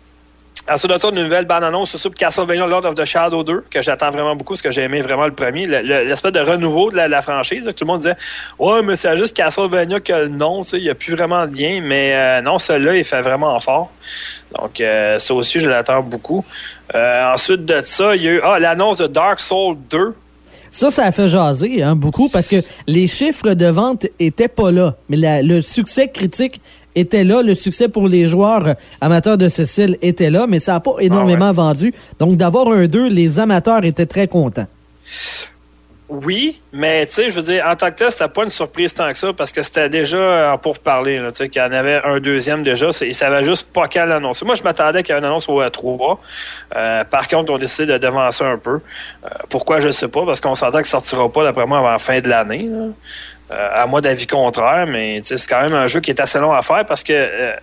Ensuite de ça, une nouvelle bande-annonce sur Castlevania Lord of the Shadow 2, que j'attends vraiment beaucoup, parce que j'ai aimé vraiment le premier. Le- le- L'espèce de renouveau de la, franchise. que tout le monde disait Ouais, mais c'est juste Castlevania que le nom, il n'y a plus vraiment de lien. Mais euh, non, celui-là, il fait vraiment fort. Donc, euh, ça aussi, je l'attends beaucoup. Euh, ensuite de ça, il y a eu ah, l'annonce de Dark Souls 2. Ça, ça a fait jaser hein, beaucoup parce que les chiffres de vente étaient pas là. Mais la- le succès critique était là. Le succès pour les joueurs amateurs de ce style était là, mais ça n'a pas énormément vendu. Donc, d'avoir un 2, les amateurs étaient très contents. Oui, mais tu sais, je veux dire, en tant que tel, c'était pas une surprise tant que ça parce que c'était déjà en pourparler, tu sais, qu'il y en avait un deuxième déjà. Ils savaient juste pas quand l'annoncer. Moi, je m'attendais qu'il y ait une annonce au E3. Euh, par contre, on a décidé de devancer un peu. Euh, pourquoi, je sais pas, parce qu'on s'entend ça sortira pas, d'après moi, avant la fin de l'année. Euh, à moi d'avis contraire, mais tu sais, c'est quand même un jeu qui est assez long à faire parce que euh,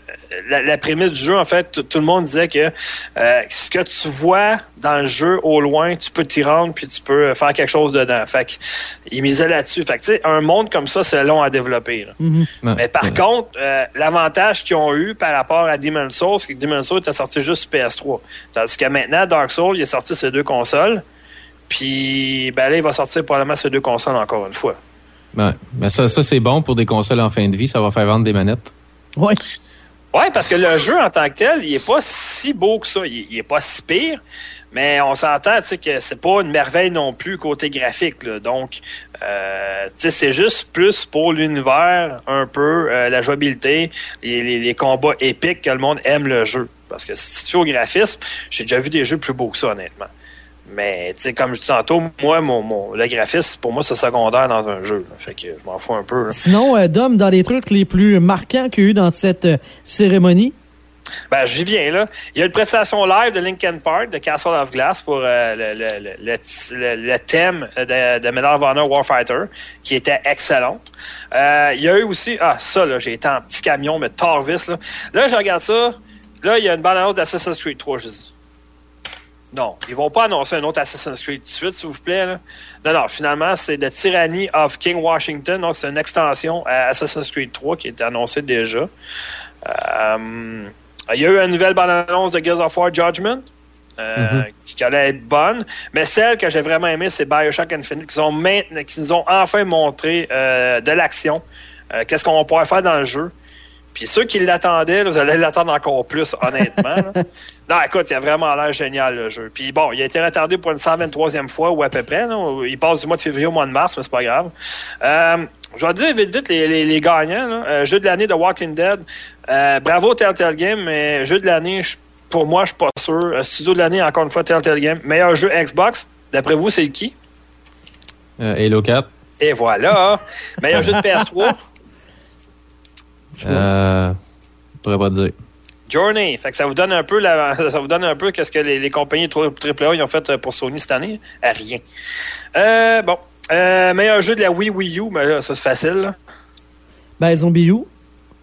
la, la prémisse du jeu, en fait, tout- le monde disait que euh, ce que tu vois dans le jeu au loin, tu peux t'y rendre puis tu peux faire quelque chose dedans. Fait que, il misait là-dessus. Fait que, tu sais, un monde comme ça, c'est long à développer. là. Ouais. Mais par Ouais. contre, euh, l'avantage qu'ils ont eu par rapport à Demon's Souls, c'est que Demon's Souls était sorti juste sur PS3. Tandis que maintenant, Dark Souls, il est sorti sur deux consoles. Puis, ben là, il va sortir probablement sur deux consoles encore une fois. Ouais. Mais ça, ça c'est bon pour des consoles en fin de vie. Ça va faire vendre des manettes. Oui. Ouais, parce que le jeu en tant que tel, il est pas si beau que ça. Il, il est pas si pire, mais on s'entend, tu sais, que c'est pas une merveille non plus côté graphique. Là. Donc, euh, tu sais, c'est juste plus pour l'univers, un peu, euh, la jouabilité, les, les- les combats épiques que le monde aime le jeu. Parce que si tu fais au graphisme, j'ai déjà vu des jeux plus beaux que ça, honnêtement. Mais, tu sais, comme je dis tantôt, moi, mon, mon- le graphisme, pour moi, c'est secondaire dans un jeu. là. Fait que je m'en fous un peu. là. Sinon, euh, Dom, dans les trucs les plus marquants qu'il y a eu dans cette euh, cérémonie, Ben, j'y viens, là. Il y a une prestation live de Linkin Park, de Castle of Glass, pour euh, le, le- le- le- thème de, de Medal of Honor Warfighter, qui était excellente. Euh, il y a eu aussi... Ah, ça, là, j'ai été en petit camion, mais Tarvis, là. Là, je regarde ça. Là, il y a une bande-annonce d'Assassin's Creed 3. Je dis... Non, ils vont pas annoncer un autre Assassin's Creed tout de suite, s'il vous plaît. Là. Non, non, finalement, c'est The Tyranny of King Washington. Donc, c'est une extension à Assassin's Creed 3 qui est annoncée déjà. Euh, il y a eu une nouvelle bande-annonce de Gears of War Judgment. euh, qui allait être bonne, mais celle que j'ai vraiment aimée, c'est Bioshock Infinite, qui, ont maintenant, qui nous ont enfin montré euh, de l'action, euh, qu'est-ce qu'on pouvoir faire dans le jeu. Puis ceux qui l'attendaient, là, vous allez l'attendre encore plus, honnêtement. là. Non, écoute, il a vraiment l'air génial, le jeu. Puis bon, il a été retardé pour une 123e fois, ou à peu près. là. Il passe du mois de février au mois de mars, mais c'est pas grave. Euh, je vais dire vite, vite les, les- les gagnants. là. Euh, jeu de l'année de Walking Dead. Euh, bravo Telltale Game, mais jeu de l'année, pour moi, je suis pas sûr. Euh, studio de l'année, encore une fois, Telltale Game. Meilleur jeu Xbox. D'après vous, c'est qui? Euh, Halo 4. Et voilà. Meilleur jeu de PS3. Euh, je pourrais pas dire. Journey. Fait que ça vous donne un peu la, ça vous donne un peu qu'est-ce que les, les compagnies AAA ils ont fait euh, pour Sony cette année? Euh, rien. Euh, bon. Euh, meilleur jeu de la Wii Wii U, mais là, ça c'est facile. là. ben, Zombie U.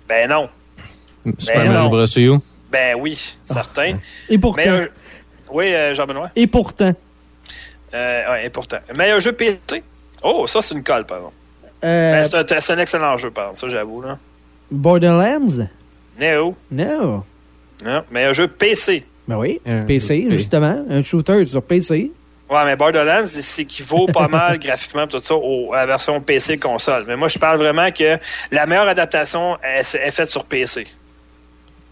Ben non. Super non. Mario Bros. U. Ben oui, certain. Et pourtant. Meilleur... Oui, euh, Jean-Benoît. Et pourtant. Euh, ouais, et pourtant. Meilleur jeu PC. Oh, ça c'est une colle, pardon. Euh, Ben, c'est un, c'est un excellent jeu, pardon. Ça, j'avoue. là. Borderlands? Néo. Non. Non. Meilleur jeu PC. Ben oui, Euh, PC, oui. justement. Un shooter sur PC. Ouais, mais Borderlands, c'est équivaut pas mal graphiquement tout ça au- à la version PC console. Mais moi, je parle vraiment que la meilleure adaptation est, est faite sur PC.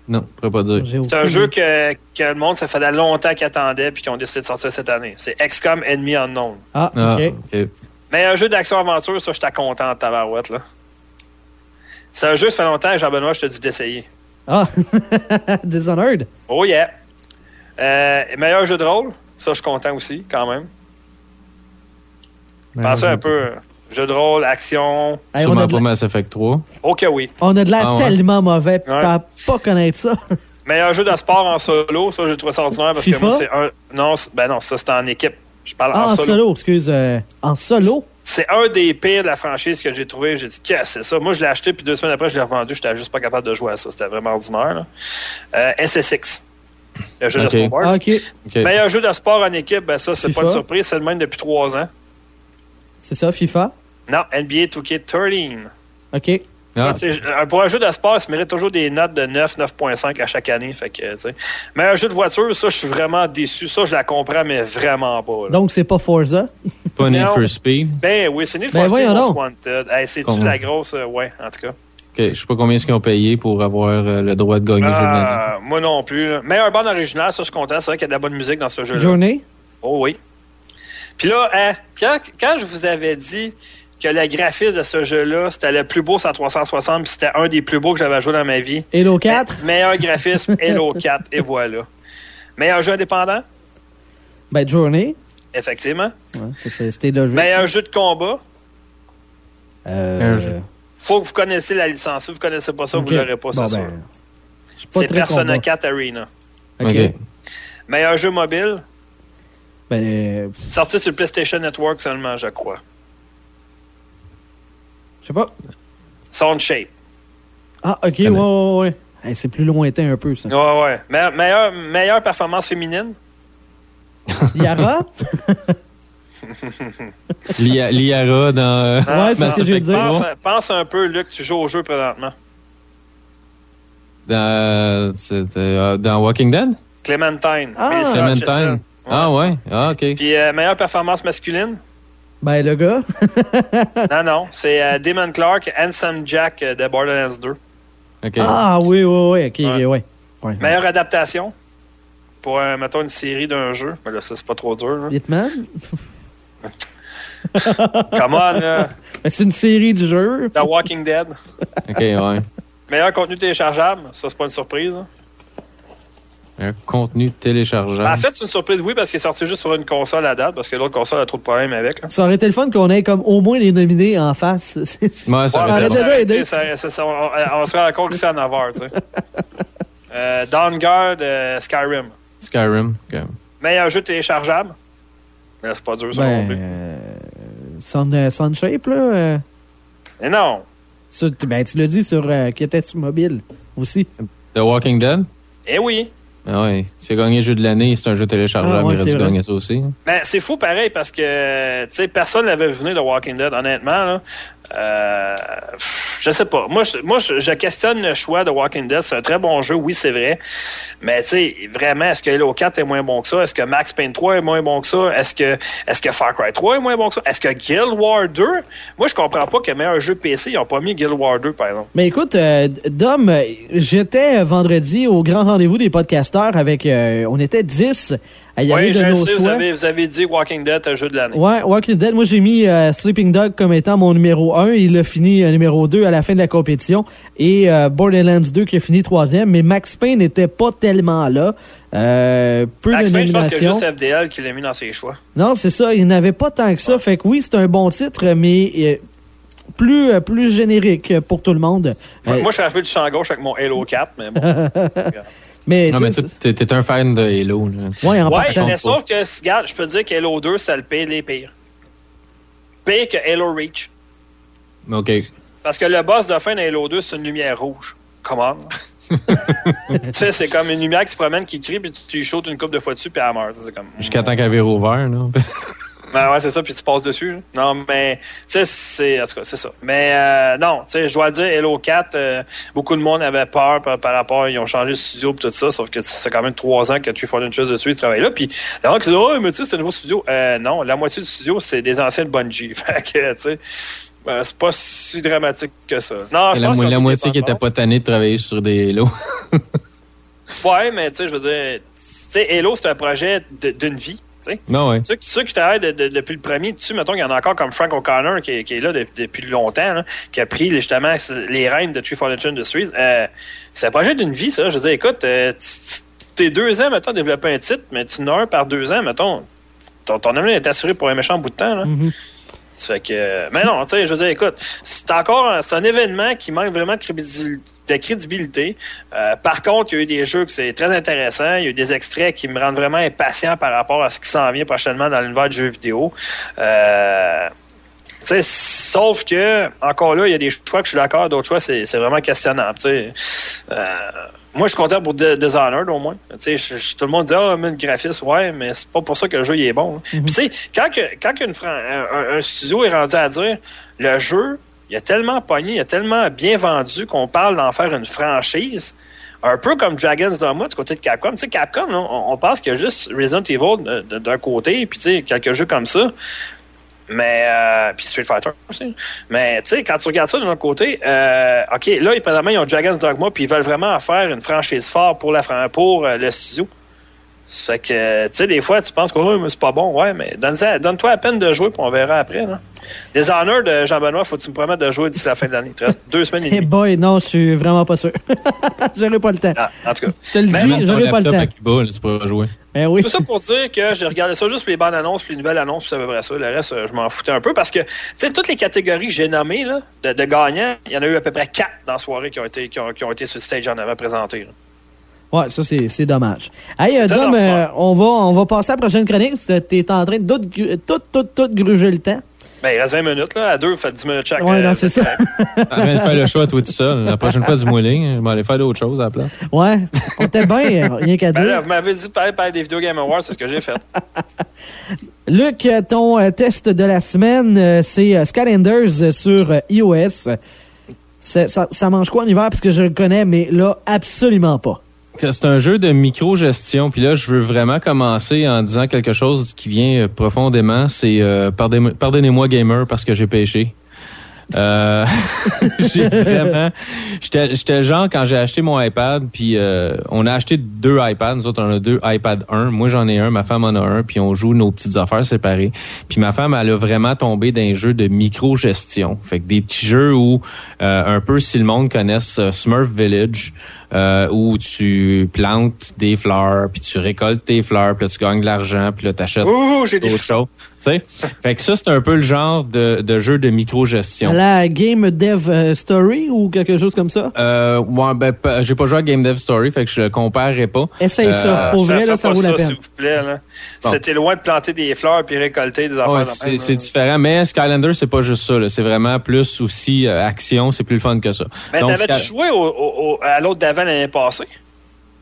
Non, je pourrais pas dire. C'est un jeu que, que le monde, ça fait longtemps qu'il attendait puis qu'ils ont décidé de sortir cette année. C'est XCOM Enemy Unknown. Ah, Ah, OK. Mais un jeu d'action-aventure, ça, j'étais content de tabarouette, là. C'est un jeu, ça fait longtemps, Jean-Benoît, je te dis d'essayer. Ah, Dishonored. Oh yeah! Euh, meilleur jeu de rôle, ça, je suis content aussi, quand même. Pensez un peu. euh, Jeu de rôle, action. Hey, on, Sûrement a de pas la- Mass Effect 3. Ok, oui. on a de l'air Ah ouais. tellement mauvais pour Ouais. pas pas connaître ça. Meilleur jeu de sport en solo, ça, j'ai trouvé ça ordinaire parce FIFA? que moi, c'est un. Non, ben non, ça, c'est en équipe. Je parle Ah, en en solo. solo, excuse. euh, en solo? C'est un des pires de la franchise que j'ai trouvé. J'ai dit, qu'est-ce que c'est ça? Moi, je l'ai acheté, puis deux semaines après, je l'ai revendu. J'étais juste pas capable de jouer à ça. C'était vraiment ordinaire. Euh, SSX. Le jeu Ok. de snowboard. Ah. Meilleur jeu de sport en équipe, ben ça, c'est pas une surprise. C'est le même depuis trois ans. C'est ça, FIFA? Non, NBA 2K13. OK. Ah, euh, Pour un jeu de sport, il se mérite toujours des notes de 9, 9.5 à chaque année. Fait que. Mais un jeu de voiture, ça, je suis vraiment déçu. Ça, je la comprends, mais vraiment pas. là. Donc, c'est pas Forza? pas Need for Speed. Ben oui, c'est Need Ben for Speed voyons Most donc. Wanted. Hey, C'est-tu la grosse... euh, ouais, en tout cas. Ok, je sais pas combien est-ce qu'ils ont payé pour avoir euh, le droit de gagner le jeu de l'année. Ah, moi non plus. là. Meilleure bande originale, ça, je suis content. C'est vrai qu'il y a de la bonne musique dans ce jeu-là. Journée? Oh oui. Puis là, hein, quand, quand je vous avais dit que le graphisme de ce jeu-là, c'était le plus beau sur la 360, puis c'était un des plus beaux que j'avais joué dans ma vie. Halo 4? Meilleur graphisme, Halo 4, et voilà. Meilleur jeu indépendant, Ben, Journée. effectivement. Ouais, c'est- c'est- C'était le jeu. Meilleur jeu de combat, Euh, Un jeu. faut que vous connaissiez la licence. Si vous connaissez pas ça, OK. vous l'aurez pas, Bon, c'est ben, sûr. C'est très Persona combat. 4 Arena. OK. Ok. Meilleur jeu mobile, Ben, euh, sorti sur le PlayStation Network seulement, je crois. Je sais pas. Sound Shape. Ah, OK, ouais, ouais, ouais. Hey, c'est plus lointain un peu, ça. Ouais, ouais. Me- meilleure, meilleure performance féminine, Yara? Lia- Liara dans. euh, Ah, Ouais, c'est ce que je veux dire. Pense, pense un peu, Luc, tu joues au jeu présentement. dans, euh, dans Walking Dead? Clementine. Ah. Clementine. Ah ouais? Ah, ok. Puis euh, meilleure performance masculine? Ben, le gars. non, non. C'est euh, Damon Clark, Handsome Jack euh, de Borderlands 2. Ok. Ah, oui, oui, oui. OK, Ouais. ouais. ouais. Meilleure adaptation? Pour, euh, mettons, une série d'un jeu. Mais là, ça, c'est pas trop dur. là. Hitman? Come on, là. Ben, c'est une série de jeux. The Walking Dead. Ok, ouais. Meilleur contenu téléchargeable? Ça, c'est pas une surprise. hein. Un contenu téléchargeable. En fait, c'est une surprise, oui, parce qu'il est sorti juste sur une console à date, parce que l'autre console a trop de problèmes avec. là. Ça aurait été le fun qu'on ait comme au moins les nominés en face. Ouais, ça aurait déjà aidé. on, se rend compte que c'est en avoir, tu sais. Euh, Dawnguard, euh, Skyrim. Skyrim. ok. Meilleur jeu téléchargeable. Mais c'est pas dur, ça non Ben, plus. euh, Sun, euh, Sunshape, là. euh, Mais non. sur- ben, tu l'as dit sur euh, qui était sur mobile aussi. The Walking Dead? Eh oui. Ah ouais. S'il a gagné le jeu de l'année, c'est un jeu téléchargeable. Ah ouais, il aurait c'est dû vrai. gagner ça aussi. Ben, c'est fou pareil parce que, tu sais, personne n'avait venu de Walking Dead, honnêtement, là. Euh, pff, je sais pas. Moi, je, moi je, questionne le choix de Walking Dead. C'est un très bon jeu, oui, c'est vrai. Mais, tu sais, vraiment, est-ce que Halo 4 est moins bon que ça? Est-ce que Max Payne 3 est moins bon que ça? Est-ce que, est-ce que Far Cry 3 est moins bon que ça? Est-ce que Guild Wars 2? Moi, je comprends pas que meilleur jeu PC, ils ont pas mis Guild Wars 2, par exemple. Mais écoute, euh, Dom, j'étais vendredi au grand rendez-vous des podcasteurs avec. euh, on était 10 à y aller Oui, de je nos sais, vous avez, vous avez dit Walking Dead, un jeu de l'année. Ouais, Walking Dead. Moi, j'ai mis euh, Sleeping Dog comme étant mon numéro 1. Il a fini euh, numéro 2 à la fin de la compétition. Et euh, Borderlands 2 qui a fini troisième. Mais Max Payne n'était pas tellement là. Euh, peu Max de Payne, je pense que juste FDL qui l'a mis dans ses choix. Non, c'est ça. Il n'avait pas tant que ça. Fait que oui, c'est un bon titre, mais plus, euh, plus générique pour tout le monde. Moi, Euh, moi, je suis arrivé du champ gauche avec mon Halo 4, mais bon. mais, Non, tu mais t'es un fan de Halo. Là. ouais, en Ouais, partant. mais sauf que, regarde, je peux te dire que Halo 2, c'est le pire des pires. Pire que Halo Reach. OK. Parce que le boss de fin de Halo 2, c'est une lumière rouge. Comment? tu sais, c'est comme une lumière qui se promène, qui crie, puis tu lui shootes une coupe de fois dessus, puis elle meurt. Ça, C'est comme... Jusqu'à temps qu'elle vire ouvert. Là. Ben ouais, c'est ça, puis tu passes dessus. là. Non, mais, tu sais, c'est. En tout cas, c'est ça. Mais, euh, non, tu sais, je dois dire, Halo 4, euh, beaucoup de monde avait peur par, par rapport. Ils ont changé de studio et tout ça, sauf que c'est quand même trois ans que tu fais une chose dessus, ils travaillent là. Puis, gens qui disent, oh, mais tu sais, c'est un nouveau studio. Euh, non, la moitié du studio, c'est des anciens de Bungie. Fait que, tu sais, ben, c'est pas si dramatique que ça. Non, je la pense mo- la moitié qui était pas tannée de travailler sur des Halo. Ouais, mais tu sais, je veux dire, tu sais, Halo, c'est un projet d'une vie. Tu sais. non, ouais. Ceux, qui- ceux qui travaillent de- de- depuis le premier dessus, mettons qu'il y en a encore comme Frank O'Connor qui, est- qui est là de- depuis longtemps, là, qui a pris justement les rênes de Tree Fortune Industries. Euh, c'est un projet d'une vie, ça. Je veux dire, écoute, euh, tu- tu- t'es deux ans, mettons, à développer un titre, mais tu n'as un par deux ans, mettons. Ton, ton avenir est assuré pour un méchant bout de temps. Là. Mhm. Que. Mais non, tu sais, je veux dire, écoute, c'est encore un, un événement qui manque vraiment de crédibilité. Euh, par contre, il y a eu des jeux que c'est très intéressant. Il y a eu des extraits qui me rendent vraiment impatient par rapport à ce qui s'en vient prochainement dans l'univers du jeu vidéo. Euh, sauf que, encore là, il y a des choix que je suis d'accord, d'autres choix, c'est c'est vraiment questionnable. Euh, moi, je suis content pour Dishonored, au moins. Je- je- tout le monde dit, ah, mais le graphisme, ouais, mais c'est pas pour ça que le jeu, il est bon. là. Puis, tu sais, quand, que, quand un, un studio est rendu à dire, le jeu, il a tellement pogné, il a tellement bien vendu qu'on parle d'en faire une franchise, un peu comme Dragon's Dogma du côté de Capcom. Tu sais, Capcom, là, on, on pense qu'il y a juste Resident Evil de- d'un côté, puis tu sais, quelques jeux comme ça. Mais, euh, puis Street Fighter aussi. Mais, tu sais, quand tu regardes ça de l'autre côté, euh, OK, là, présentement, ils ont Dragon's Dogma, puis ils veulent vraiment en faire une franchise forte pour, la, pour euh, le studio. Ça fait que, tu sais, des fois, tu penses que oh, c'est pas bon. Ouais, mais donne donne-toi la peine de jouer, puis on verra après. Là. Des honneurs de Jean-Benoît, faut que tu me promettes de jouer d'ici la fin de l'année. Il te reste deux semaines et Eh demie. boy, non, je suis vraiment pas sûr. J'aurais pas le temps. Ah, en tout cas. Je te le Mais dis, j'aurais pas le à temps. Cuba, tu pourras jouer. Eh oui. Tout ça pour dire que j'ai regardé ça juste pour les bandes annonces, puis les nouvelles annonces, puis c'est à peu près ça. Le reste, euh, je m'en foutais un peu parce que, tu sais, toutes les catégories que j'ai nommées là, de, de gagnants, il y en a eu à peu près quatre dans la soirée qui ont été, qui ont, qui ont été sur le stage en avant présentés. là. Ouais, ça, c'est c'est dommage. Hey, euh, Dom, euh, on, va, on va passer à la prochaine chronique. Tu es en train de tout, tout, tout, tout gruger le temps. Ben, il reste 20 minutes, là. À deux, faites 10 minutes chaque. Ouais, non, c'est ça. Arrête de faire le choix, toi, tout seul. La prochaine fois du mouling, je vais aller faire d'autres choses à la place. Ouais, on était bien, rien qu'à Ben là, dire. vous m'avez dit de parler, parler des Video Game Awards, c'est ce que j'ai fait. Luc, ton euh, test de la semaine, euh, c'est euh, Skylanders euh, sur euh, iOS. Ça, ça mange quoi en hiver? Parce que je le connais, mais là, absolument pas. C'est un jeu de micro-gestion. Puis là, je veux vraiment commencer en disant quelque chose qui vient euh, profondément. C'est euh, pardonnez- pardonnez-moi gamer parce que j'ai péché. Euh, j'ai vraiment. J'étais le genre quand j'ai acheté mon iPad, puis euh, on a acheté deux iPads. Nous autres, on a deux iPad 1. Moi, j'en ai un, ma femme en a un, puis on joue nos petites affaires séparées. Puis ma femme, elle a vraiment tombé dans un jeu de micro-gestion. Fait que des petits jeux où, un peu si le monde connaisse Smurf Village, euh, où tu plantes des fleurs, puis tu récoltes tes fleurs, puis là, tu gagnes de l'argent, puis là, t'achètes d'autres choses. Tu sais? fait que ça, c'est un peu le genre de, de jeu de micro-gestion. La Game Dev euh, Story ou quelque chose comme ça? Euh, ouais, ben, j'ai pas joué à Game Dev Story, fait que je le comparerai pas. Essaye ça. Euh, Pour vrai, là, ça vaut la peine. S'il vous plaît, là. Bon. C'était loin de planter des fleurs puis récolter des affaires Ouais, c'est différent, mais Skylander, c'est pas juste ça. là. C'est vraiment plus aussi euh, action, c'est plus le fun que ça. Mais t'avais-tu joué au- au- au- à l'autre d'avant l'année passée?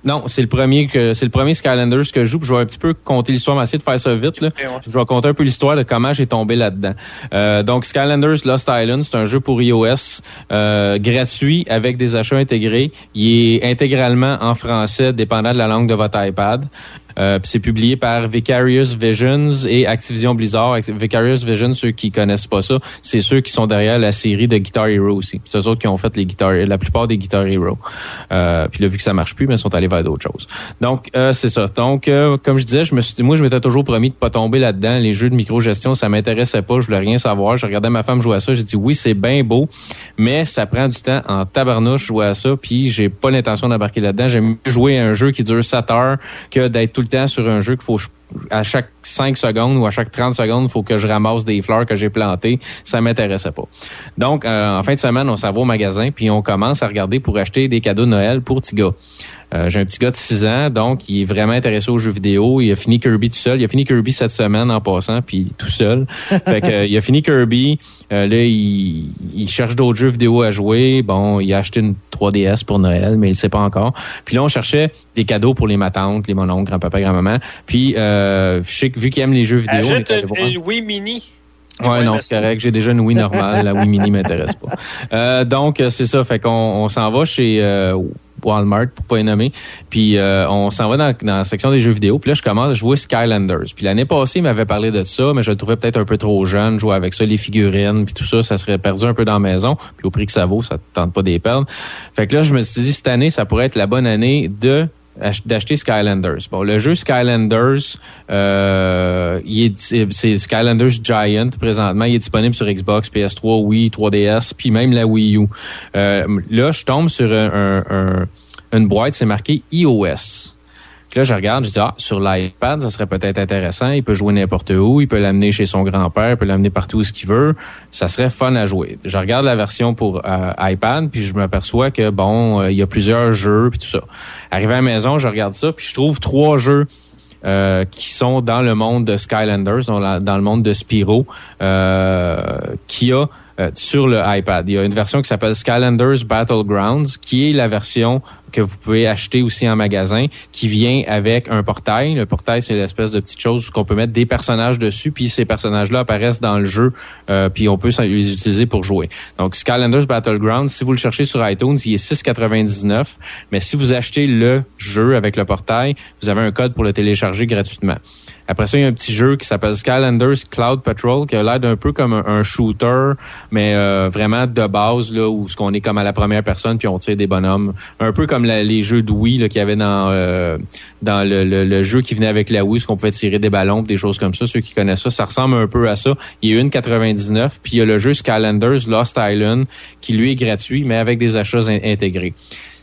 Non, c'est le premier que c'est le premier Skylanders que je joue. puis Je vais un petit peu compter l'histoire, mais essayer de faire ça vite. Là. Je vais compter un peu l'histoire de comment j'ai tombé là-dedans. Euh, donc Skylanders Lost Island, c'est un jeu pour iOS euh, gratuit avec des achats intégrés. Il est intégralement en français, dépendant de la langue de votre iPad. Euh, c'est publié par Vicarious Visions et Activision Blizzard. Vicarious Visions, ceux qui connaissent pas ça, c'est ceux qui sont derrière la série de Guitar Hero aussi. C'est eux autres qui ont fait les Guitar, la plupart des Guitar Hero. Euh, puis là, vu que ça marche plus, mais ils sont allés vers d'autres choses. Donc, euh, c'est ça. Donc, euh, comme je disais, je me suis, moi, je m'étais toujours promis de pas tomber là-dedans. Les jeux de micro-gestion, ça m'intéressait pas. Je voulais rien savoir. Je regardais ma femme jouer à ça. J'ai dit, oui, c'est bien beau, mais ça prend du temps en tabarnouche jouer à ça. Puis, j'ai pas l'intention d'embarquer là-dedans. J'aime jouer à un jeu qui dure 7 heures que d'être tout le temps sur un jeu qu'il faut à chaque 5 secondes ou à chaque 30 secondes, il faut que je ramasse des fleurs que j'ai plantées. Ça m'intéressait pas. Donc, euh, en fin de semaine, on s'en va au magasin, puis on commence à regarder pour acheter des cadeaux de Noël pour Tiga. Euh, j'ai un petit gars de 6 ans, donc il est vraiment intéressé aux jeux vidéo. Il a fini Kirby tout seul. Il a fini Kirby cette semaine en passant, puis tout seul. fait que, euh, il a fini Kirby. Euh, là, il, il cherche d'autres jeux vidéo à jouer. Bon, il a acheté une 3DS pour Noël, mais il sait pas encore. Puis là, on cherchait des cadeaux pour les matantes, les mononcles, grand-papa, grand-maman. Puis, euh, je sais que vu qu'il aime les jeux vidéo, Achète une, une Wii Mini. Ouais, non, c'est correct. J'ai déjà une Wii normale. La Wii Mini m'intéresse pas. Euh, donc, euh, c'est ça. Fait qu'on on s'en va chez euh, Walmart, pour pas les nommer. Puis, euh, on s'en va dans, dans la section des jeux vidéo. Puis là, je commence à jouer Skylanders. Puis l'année passée, il m'avait parlé de ça, mais je le trouvais peut-être un peu trop jeune. Jouer avec ça, les figurines, puis tout ça, ça serait perdu un peu dans la maison. Puis au prix que ça vaut, ça te tente pas des perdre. Fait que là, je me suis dit, cette année, ça pourrait être la bonne année de d'acheter Skylanders. Bon, le jeu Skylanders, euh, est, c'est Skylanders Giant présentement. Il est disponible sur Xbox, PS3, Wii, 3DS, puis même la Wii U. Euh, là, je tombe sur un, un- un- une boîte, c'est marqué iOS. Puis là, je regarde, je dis, ah, sur l'iPad, ça serait peut-être intéressant. Il peut jouer n'importe où. Il peut l'amener chez son grand-père. Il peut l'amener partout où ce qu'il veut. Ça serait fun à jouer. Je regarde la version pour euh, iPad, puis je m'aperçois que, bon, euh, il y a plusieurs jeux, puis tout ça. Arrivé à la maison, je regarde ça, puis je trouve trois jeux euh, qui sont dans le monde de Skylanders, dans, dans le monde de Spyro, euh, qui a euh, sur le iPad. Il y a une version qui s'appelle Skylanders Battlegrounds, qui est la version que vous pouvez acheter aussi en magasin, qui vient avec un portail. Le portail, c'est l'espèce de petite chose qu'on peut mettre des personnages dessus, puis ces personnages-là apparaissent dans le jeu, euh, puis on peut les utiliser pour jouer. Donc, Skylanders Battlegrounds, si vous le cherchez sur iTunes, il est 6,99, mais si vous achetez le jeu avec le portail, vous avez un code pour le télécharger gratuitement. Après ça, il y a un petit jeu qui s'appelle Skylanders Cloud Patrol, qui a l'air d'un peu comme un, un shooter, mais euh, vraiment de base, là, où ce qu'on est comme à la première personne, puis on tire des bonhommes. Un peu comme la- les jeux de là, qu'il y avait dans, euh, le, jeu qui venait avec la Wii, ce qu'on pouvait tirer des ballons, des choses comme ça. Ceux qui connaissent ça, ça ressemble un peu à ça. Il y a une 99, puis il y a le jeu Skylanders Lost Island, qui lui est gratuit, mais avec des achats in- intégrés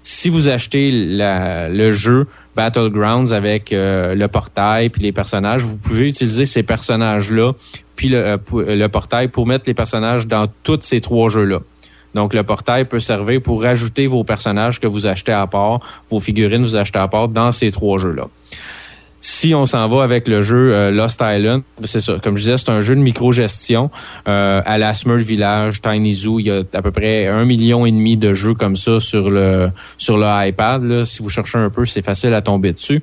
si vous achetez le jeu Battlegrounds avec euh, le portail puis les personnages, vous pouvez utiliser ces personnages-là puis le, euh, le portail pour mettre les personnages dans tous ces trois jeux-là. Donc, le portail peut servir pour rajouter vos personnages que vous achetez à part, vos figurines que vous achetez à part dans ces trois jeux-là. Si on s'en va avec le jeu euh, Lost Island, c'est ça. Comme je disais, c'est un jeu de micro-gestion euh, à la Smurf Village, Tiny Zoo. Il y a à peu près un million et demi de jeux comme ça sur le iPad. Si vous cherchez un peu, c'est facile à tomber dessus.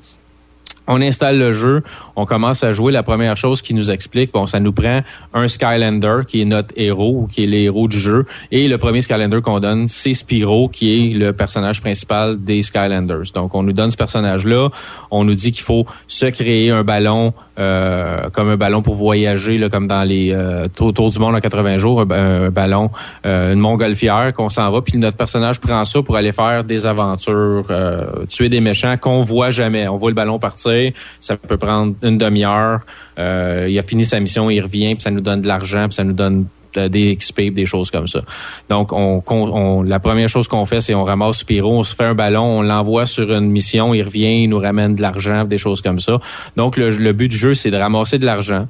On installe le jeu, on commence à jouer. La première chose qui nous explique, bon, ça nous prend un Skylander qui est notre héros, ou qui est le héros du jeu. Et le premier Skylander qu'on donne, c'est Spyro, qui est le personnage principal des Skylanders. Donc, on nous donne ce personnage-là. On nous dit qu'il faut se créer un ballon, euh, comme un ballon pour voyager, là, comme dans les euh, tours Tour du monde en 80 jours, un, ba- un ballon, euh, une montgolfière qu'on s'en va. Puis notre personnage prend ça pour aller faire des aventures, euh, tuer des méchants qu'on voit jamais. On voit le ballon partir, ça peut prendre une demi-heure. Euh, il a fini sa mission, il revient, puis ça nous donne de l'argent, puis ça nous donne des XP, des choses comme ça. Donc, on, on la première chose qu'on fait, c'est on ramasse Spiro, on se fait un ballon, on l'envoie sur une mission, il revient, il nous ramène de l'argent, des choses comme ça. Donc, le, le but du jeu, c'est de ramasser de l'argent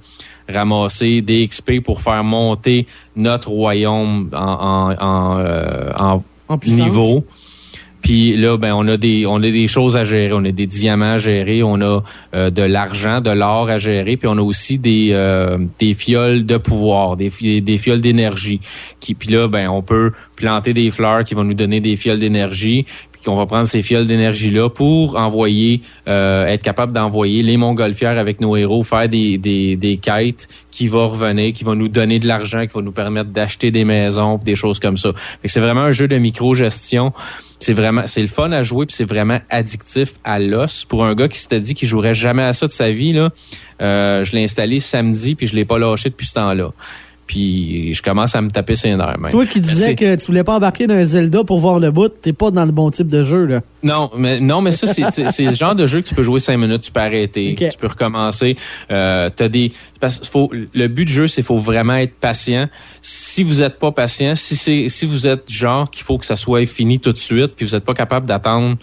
ramasser des XP pour faire monter notre royaume en, en, en, euh, en, niveau. Puis là, ben on a des on a des choses à gérer, on a des diamants à gérer, on a euh, de l'argent, de l'or à gérer, puis on a aussi des euh, des fioles de pouvoir, des fi- des fioles d'énergie. Qui puis là, ben on peut planter des fleurs qui vont nous donner des fioles d'énergie, qu'on va prendre ces fioles d'énergie là pour envoyer, euh, être capable d'envoyer les montgolfières avec nos héros faire des des des quêtes qui va revenir, qui va nous donner de l'argent, qui va nous permettre d'acheter des maisons, des choses comme ça. C'est vraiment un jeu de micro-gestion. C'est vraiment, c'est le fun à jouer, puis c'est vraiment addictif à l'os. Pour un gars qui s'était dit qu'il jouerait jamais à ça de sa vie, là, euh, je l'ai installé samedi, puis je l'ai pas lâché depuis ce temps-là. Puis je commence à me taper ses nerfs. même. Toi qui disais que tu voulais pas embarquer dans un Zelda pour voir le bout, t'es pas dans le bon type de jeu, là. Non, mais non, mais ça c'est le genre de jeu que tu peux jouer cinq minutes, tu peux arrêter, tu peux recommencer. Euh, t'as des parce faut le but du jeu c'est faut vraiment être patient. Si vous êtes pas patient, si c'est si vous êtes genre qu'il faut que ça soit fini tout de suite, puis vous êtes pas capable d'attendre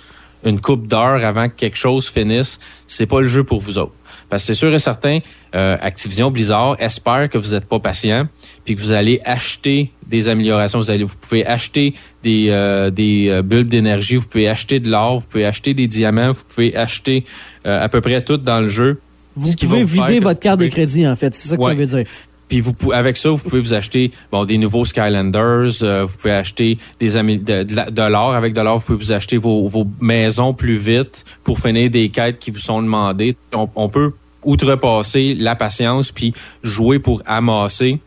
une coupe d'heures avant que quelque chose finisse, c'est pas le jeu pour vous autres. Parce que c'est sûr et certain, euh, Activision Blizzard espère que vous n'êtes pas patient, puis que vous allez acheter des améliorations. Vous allez, vous pouvez acheter des euh, des euh, bulbes d'énergie, vous pouvez acheter de l'or, vous pouvez acheter des diamants, vous pouvez acheter euh, à peu près tout dans le jeu. Vous pouvez vider votre carte de crédit, en fait. C'est ça que Ouais. ça veut dire. Puis vous avec ça, vous pouvez vous acheter bon des nouveaux Skylanders, euh, vous pouvez acheter des de, de l'or. Avec de l'or, vous pouvez vous acheter vos, vos maisons plus vite pour finir des quêtes qui vous sont demandées. On, on peut outrepasser la patience puis jouer pour amasser.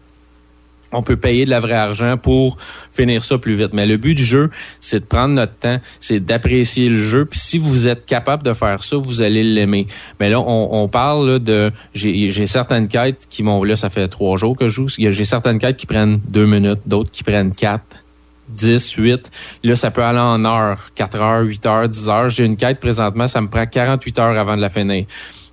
On peut payer de la vraie argent pour finir ça plus vite. Mais le but du jeu, c'est de prendre notre temps, c'est d'apprécier le jeu. Puis si vous êtes capable de faire ça, vous allez l'aimer. Mais là, on, parle de... J'ai certaines quêtes qui m'ont... Là, ça fait trois jours que je joue. J'ai certaines quêtes qui prennent deux minutes, d'autres qui prennent quatre. 10, 8. Là, ça peut aller en heures, 4 heures, 8 heures, 10 heures. J'ai une quête présentement, ça me prend 48 heures avant de la finir.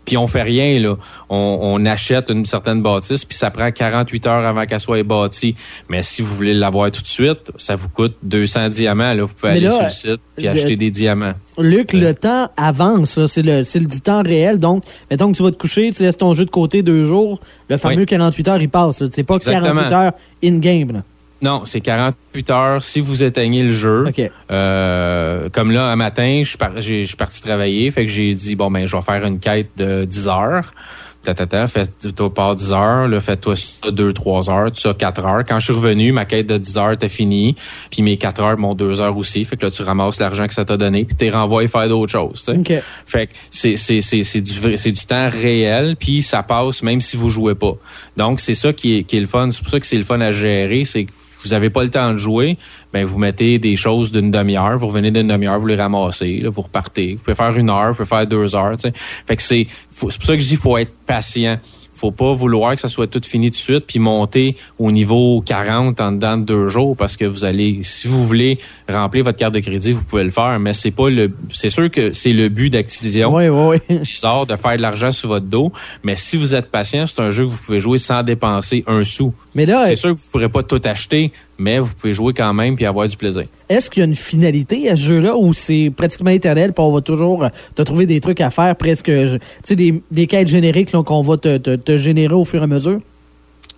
Puis on fait rien, là. On, on achète une certaine bâtisse, puis ça prend 48 heures avant qu'elle soit bâtie. Mais si vous voulez l'avoir tout de suite, ça vous coûte 200 diamants. Là, vous pouvez Mais aller là, sur le site puis je- acheter des diamants. Luc, le temps avance. C'est le, c'est le- du temps réel. Donc, mettons que tu vas te coucher, tu laisses ton jeu de côté deux jours, le fameux Oui. 48 heures, il passe. C'est pas que Exactement. 48 heures in-game, là. Non, c'est 48 heures si vous éteignez le jeu. OK. Euh, comme là, un matin, je suis par- j'ai- je suis parti travailler, fait que j'ai dit, bon, ben, je vais faire une quête de 10 heures. Tatata, fais-toi pas 10 heures, là, fais-toi ça 2, 3 heures, tout ça 4 heures. Quand je suis revenu, ma quête de 10 heures était finie, puis mes 4 heures, mon 2 heures aussi. Fait que là, tu ramasses l'argent que ça t'a donné, puis t'es renvoyé faire d'autres choses. tu sais. OK. Fait que c'est c'est c'est c'est du c'est du temps réel puis ça passe même si vous jouez pas. Donc c'est ça qui est qui est le fun, c'est pour ça que c'est le fun à gérer, c'est que vous avez pas le temps de jouer, ben vous mettez des choses d'une demi-heure, vous revenez d'une demi-heure, vous les ramassez, là, vous repartez. Vous pouvez faire une heure, vous pouvez faire deux heures, tu sais. Fait que c'est c'est pour ça que je dis faut être patient. Faut pas vouloir que ça soit tout fini tout de suite puis monter au niveau 40 en dedans de deux jours parce que vous allez si vous voulez remplir votre carte de crédit, vous pouvez le faire, mais c'est pas le c'est sûr que c'est le but d'Activision Oui, oui, oui. qui sort de faire de l'argent sur votre dos. Mais si vous êtes patient, c'est un jeu que vous pouvez jouer sans dépenser un sou. Mais là, C'est sûr que vous pourrez pas tout acheter, mais vous pouvez jouer quand même puis avoir du plaisir. est-ce qu'il y a une finalité à ce jeu-là ou c'est pratiquement éternel puis on va toujours te trouver des trucs à faire presque, je- tu sais, des, des quêtes génériques qu'on va te, te, te générer au fur et à mesure?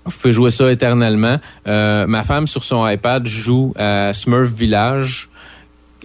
Vous pouvez jouer ça éternellement. Euh, ma femme, sur son iPad, joue à Smurf Village.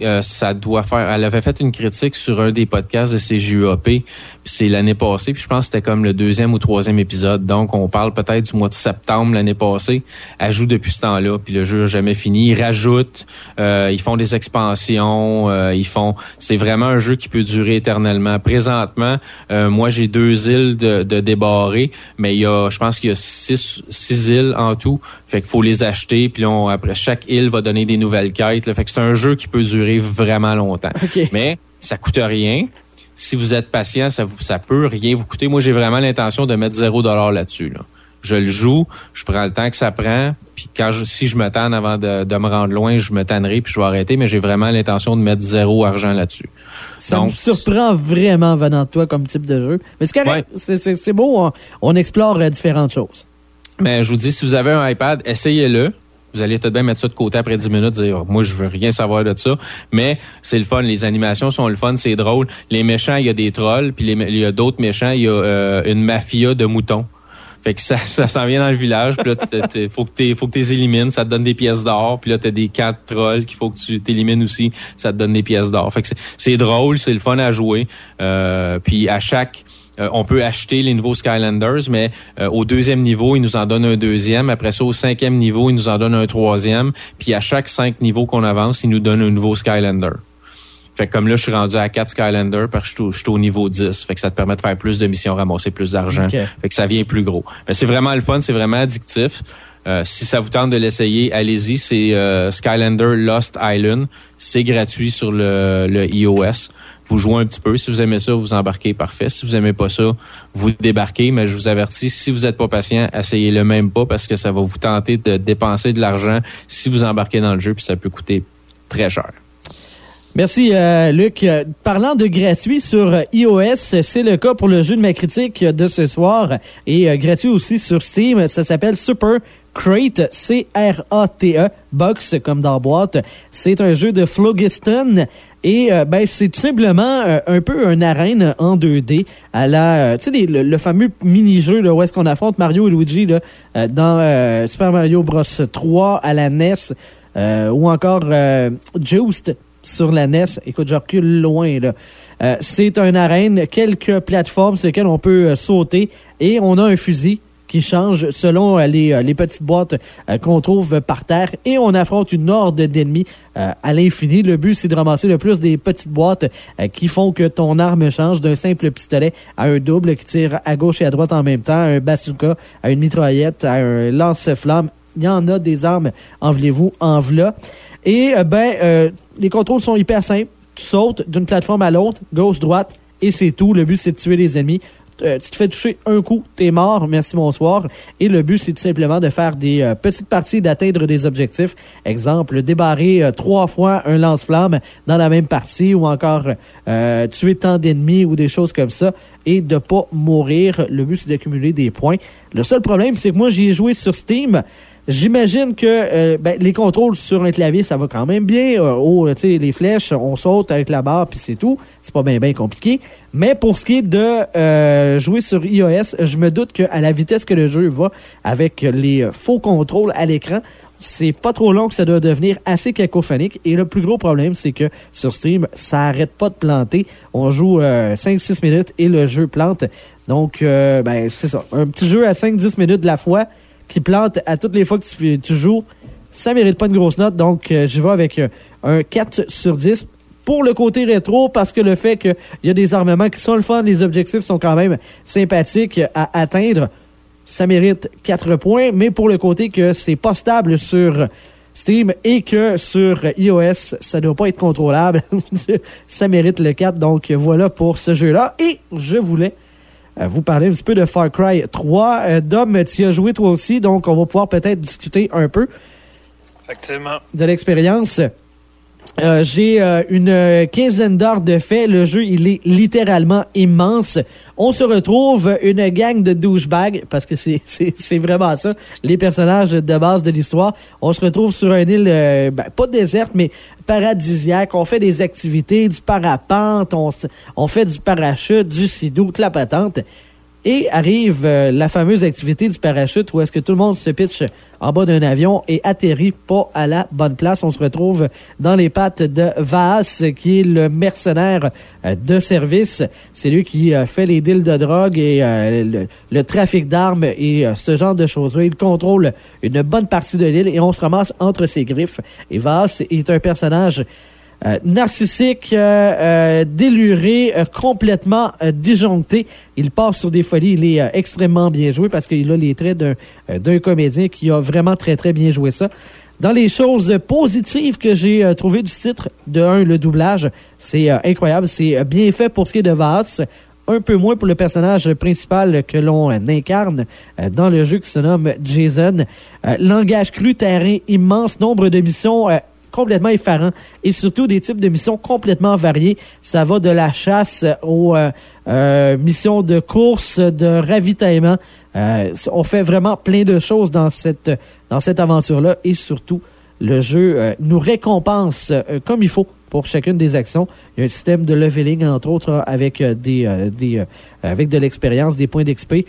Euh, ça doit faire. Elle avait fait une critique sur un des podcasts de CJUAP. C'est l'année passée. Puis je pense que c'était comme le deuxième ou troisième épisode. Donc on parle peut-être du mois de septembre l'année passée. Elle joue depuis ce temps-là. Puis le jeu n'a jamais fini. Ils rajoutent. euh, ils font des expansions. euh, ils font. C'est vraiment un jeu qui peut durer éternellement. Présentement, euh, moi j'ai deux îles de, de débarrer, mais il y a, je pense qu'il y a six, six îles en tout. Fait qu'il faut les acheter. Puis on- après chaque île va donner des nouvelles quêtes. là. Fait que c'est un jeu qui peut durer vraiment longtemps. Mais ça coûte rien. Si vous êtes patient, ça vous ça peut rien vous coûter. Moi, j'ai vraiment l'intention de mettre zéro dollar là-dessus. Là. Je le joue, je prends le temps que ça prend, puis quand je, si je me tanne avant de, de me rendre loin, je me tannerai puis je vais arrêter, mais j'ai vraiment l'intention de mettre zéro argent là-dessus. Ça Donc, me surprend vraiment venant de toi comme type de jeu. Mais c'est correct. Ouais. C'est- beau, on, on explore euh, différentes choses. Mais je vous dis, si vous avez un iPad, essayez-le. Vous allez peut-être bien mettre ça de côté après 10 minutes, dire moi je veux rien savoir de ça. Mais c'est le fun, les animations sont le fun, c'est drôle. Les méchants, il y a des trolls, puis il y a d'autres méchants, il y a euh, une mafia de moutons. Fait que ça, ça s'en vient dans le village, puis là, t'es- faut que t'es, faut que t'es élimines, ça te donne des pièces d'or, puis là, t'as des quatre trolls qu'il faut que tu t'élimines aussi, ça te donne des pièces d'or. Fait que c'est, c'est drôle, c'est le fun à jouer. Euh, puis à chaque, euh, on peut acheter les nouveaux Skylanders, mais euh, au deuxième niveau, ils nous en donnent un deuxième. Après ça, au cinquième niveau, ils nous en donnent un troisième. Puis à chaque cinq niveaux qu'on avance, ils nous donnent un nouveau Skylander. Fait que comme là, je suis rendu à 4 Skylander parce que je suis au- niveau 10. Fait que ça te permet de faire plus de missions, ramasser plus d'argent. Fait que ça vient plus gros. Mais c'est vraiment le fun, c'est vraiment addictif. Euh, si ça vous tente de l'essayer, allez-y. C'est euh, Skylander Lost Island. C'est gratuit sur le, le iOS. Vous jouez un petit peu. Si vous aimez ça, vous embarquez, parfait. Si vous aimez pas ça, vous débarquez. Mais je vous avertis, si vous êtes pas patient, essayez-le même pas parce que ça va vous tenter de dépenser de l'argent si vous embarquez dans le jeu, puis ça peut coûter très cher. Merci, euh, Luc. Parlant de gratuit sur iOS, c'est le cas pour le jeu de ma critique de ce soir et euh, gratuit aussi sur Steam. Ça s'appelle Super Crate, C-R-A-T-E, box comme dans boîte. C'est un jeu de Phlogiston et euh, ben c'est tout simplement euh, un peu un arène en 2D à la, euh, tu sais, le, fameux mini-jeu où est-ce qu'on affronte Mario et Luigi là, dans Super Mario Bros 3 à la NES ou encore Juiced sur la NES. Écoute, je recule loin, c'est un arène, quelques plateformes sur lesquelles on peut sauter et on a un fusil qui change selon euh, les, euh, les petites boîtes euh, qu'on trouve par terre et on affronte une horde d'ennemis à l'infini. Le but, c'est de ramasser le plus des petites boîtes qui font que ton arme change d'un simple pistolet à un double qui tire à gauche et à droite en même temps, à un bazooka, à une mitraillette, à un lance-flamme. Il y en a des armes, envelez-vous, en v'là. Et ben, les contrôles sont hyper simples. Tu sautes d'une plateforme à l'autre, gauche, droite, et c'est tout. Le but, c'est de tuer les ennemis. Euh, tu te fais toucher un coup, t'es mort, merci, bonsoir. Et le but, c'est tout simplement de faire des euh, petites parties, d'atteindre des objectifs. Exemple, débarrer euh, trois fois un lance-flamme dans la même partie ou encore euh, tuer tant d'ennemis ou des choses comme ça et de pas mourir. Le but, c'est d'accumuler des points. Le seul problème, c'est que moi, j'y ai joué sur Steam. J'imagine que euh, ben, les contrôles sur un clavier, ça va quand même bien. Euh, les flèches, on saute avec la barre, puis c'est tout. C'est pas bien, compliqué. Mais pour ce qui est de euh, jouer sur iOS, je me doute qu'à la vitesse que le jeu va, avec les faux contrôles à l'écran, c'est pas trop long que ça doit devenir assez cacophonique. Et le plus gros problème, c'est que sur Steam, ça arrête pas de planter. On joue euh, 5-6 minutes et le jeu plante. Donc, ben, c'est ça. Un petit jeu à 5-10 minutes de la fois qui plante à toutes les fois que tu, joues, ça mérite pas une grosse note. Donc, euh, j'y vais avec euh, un 4 sur 10 pour le côté rétro, parce que le fait qu'il y a des armements qui sont le fun, les objectifs sont quand même sympathiques à atteindre, ça mérite 4 points. Mais pour le côté que c'est pas stable sur Steam et que sur iOS, ça doit pas être contrôlable, ça mérite le 4. Donc, voilà pour ce jeu-là. Et je voulais vous parler un petit peu de Far Cry 3. Euh, Dom, tu y as joué toi aussi, donc on va pouvoir peut-être discuter un peu Effectivement. de l'expérience. Euh, J'ai euh, une quinzaine d'heures de fait. Le jeu, il est littéralement immense. On se retrouve une gang de douchebags, parce que c'est- vraiment ça, les personnages de base de l'histoire. On se retrouve sur une île, euh, ben, pas déserte, mais paradisiaque. On fait des activités, du parapente, on, on fait du parachute, du sidou, toute la patente. Et arrive euh, la fameuse activité du parachute où est-ce que tout le monde se pitche en bas d'un avion et atterrit pas à la bonne place. On se retrouve dans les pattes de Vaas, qui est le mercenaire euh, de service. C'est lui qui euh, fait les deals de drogue et le, trafic d'armes et ce genre de choses-là. Il contrôle une bonne partie de l'île et on se ramasse entre ses griffes. Et Vaas est un personnage euh, narcissique, euh, euh, déluré, complètement disjoncté. Il part sur des folies. Il est extrêmement bien joué parce qu'il a les traits d'un comédien qui a vraiment très, très bien joué ça. Dans les choses positives que j'ai trouvées du titre, de un, le doublage, c'est incroyable. C'est bien fait pour ce qui est de Vaas un peu moins pour le personnage principal que l'on incarne dans le jeu qui se nomme Jason. Langage cru, terrain immense, nombre de missions complètement effarant et surtout des types de missions complètement variés. Ça va de la chasse aux euh, euh, missions de course, de ravitaillement. Euh, on fait vraiment plein de choses dans cette, aventure-là et surtout, le jeu nous récompense comme il faut pour chacune des actions. Il y a un système de leveling, entre autres, avec, des, avec de l'expérience, des points d'XP.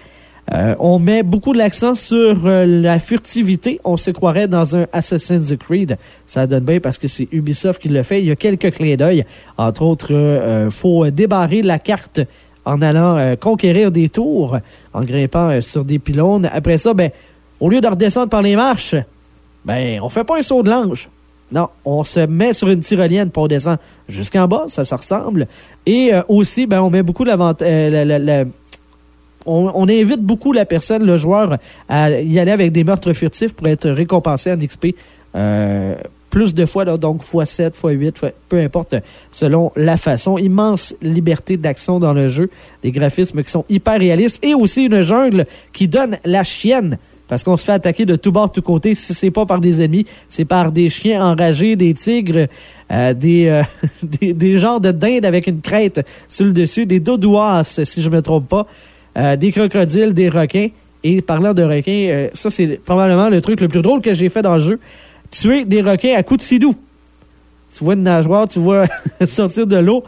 Euh, on met beaucoup l'accent sur euh, la furtivité. On se croirait dans un Assassin's Creed. Ça donne bien parce que c'est Ubisoft qui le fait. Il y a quelques clins d'œil. Entre autres, euh, euh, faut débarrer la carte en allant conquérir des tours, en grimpant sur des pylônes. Après ça, ben, au lieu de redescendre par les marches, ben, on fait pas un saut de l'ange. Non, on se met sur une tyrolienne pour on descend jusqu'en bas, ça se ressemble. Et aussi, ben, on met beaucoup l'avant- euh, on, invite beaucoup la personne, le joueur, à y aller avec des meurtres furtifs pour être récompensé en XP euh, plus de fois, donc x7, x8, fois- peu importe, selon la façon. Immense liberté d'action dans le jeu, des graphismes qui sont hyper réalistes et aussi une jungle qui donne la chienne. Parce qu'on se fait attaquer de tous bords, de tous côtés. Si c'est pas par des ennemis, c'est par des chiens enragés, des tigres, euh, des, euh, des, des genres de dindes avec une crête sur le dessus, des dodouas, si je me trompe pas, euh, des crocodiles, des requins. Et parlant de requins, euh, ça c'est probablement le truc le plus drôle que j'ai fait dans le jeu. Tuer des requins à coups de sidou. Tu vois une nageoire, tu vois sortir de l'eau.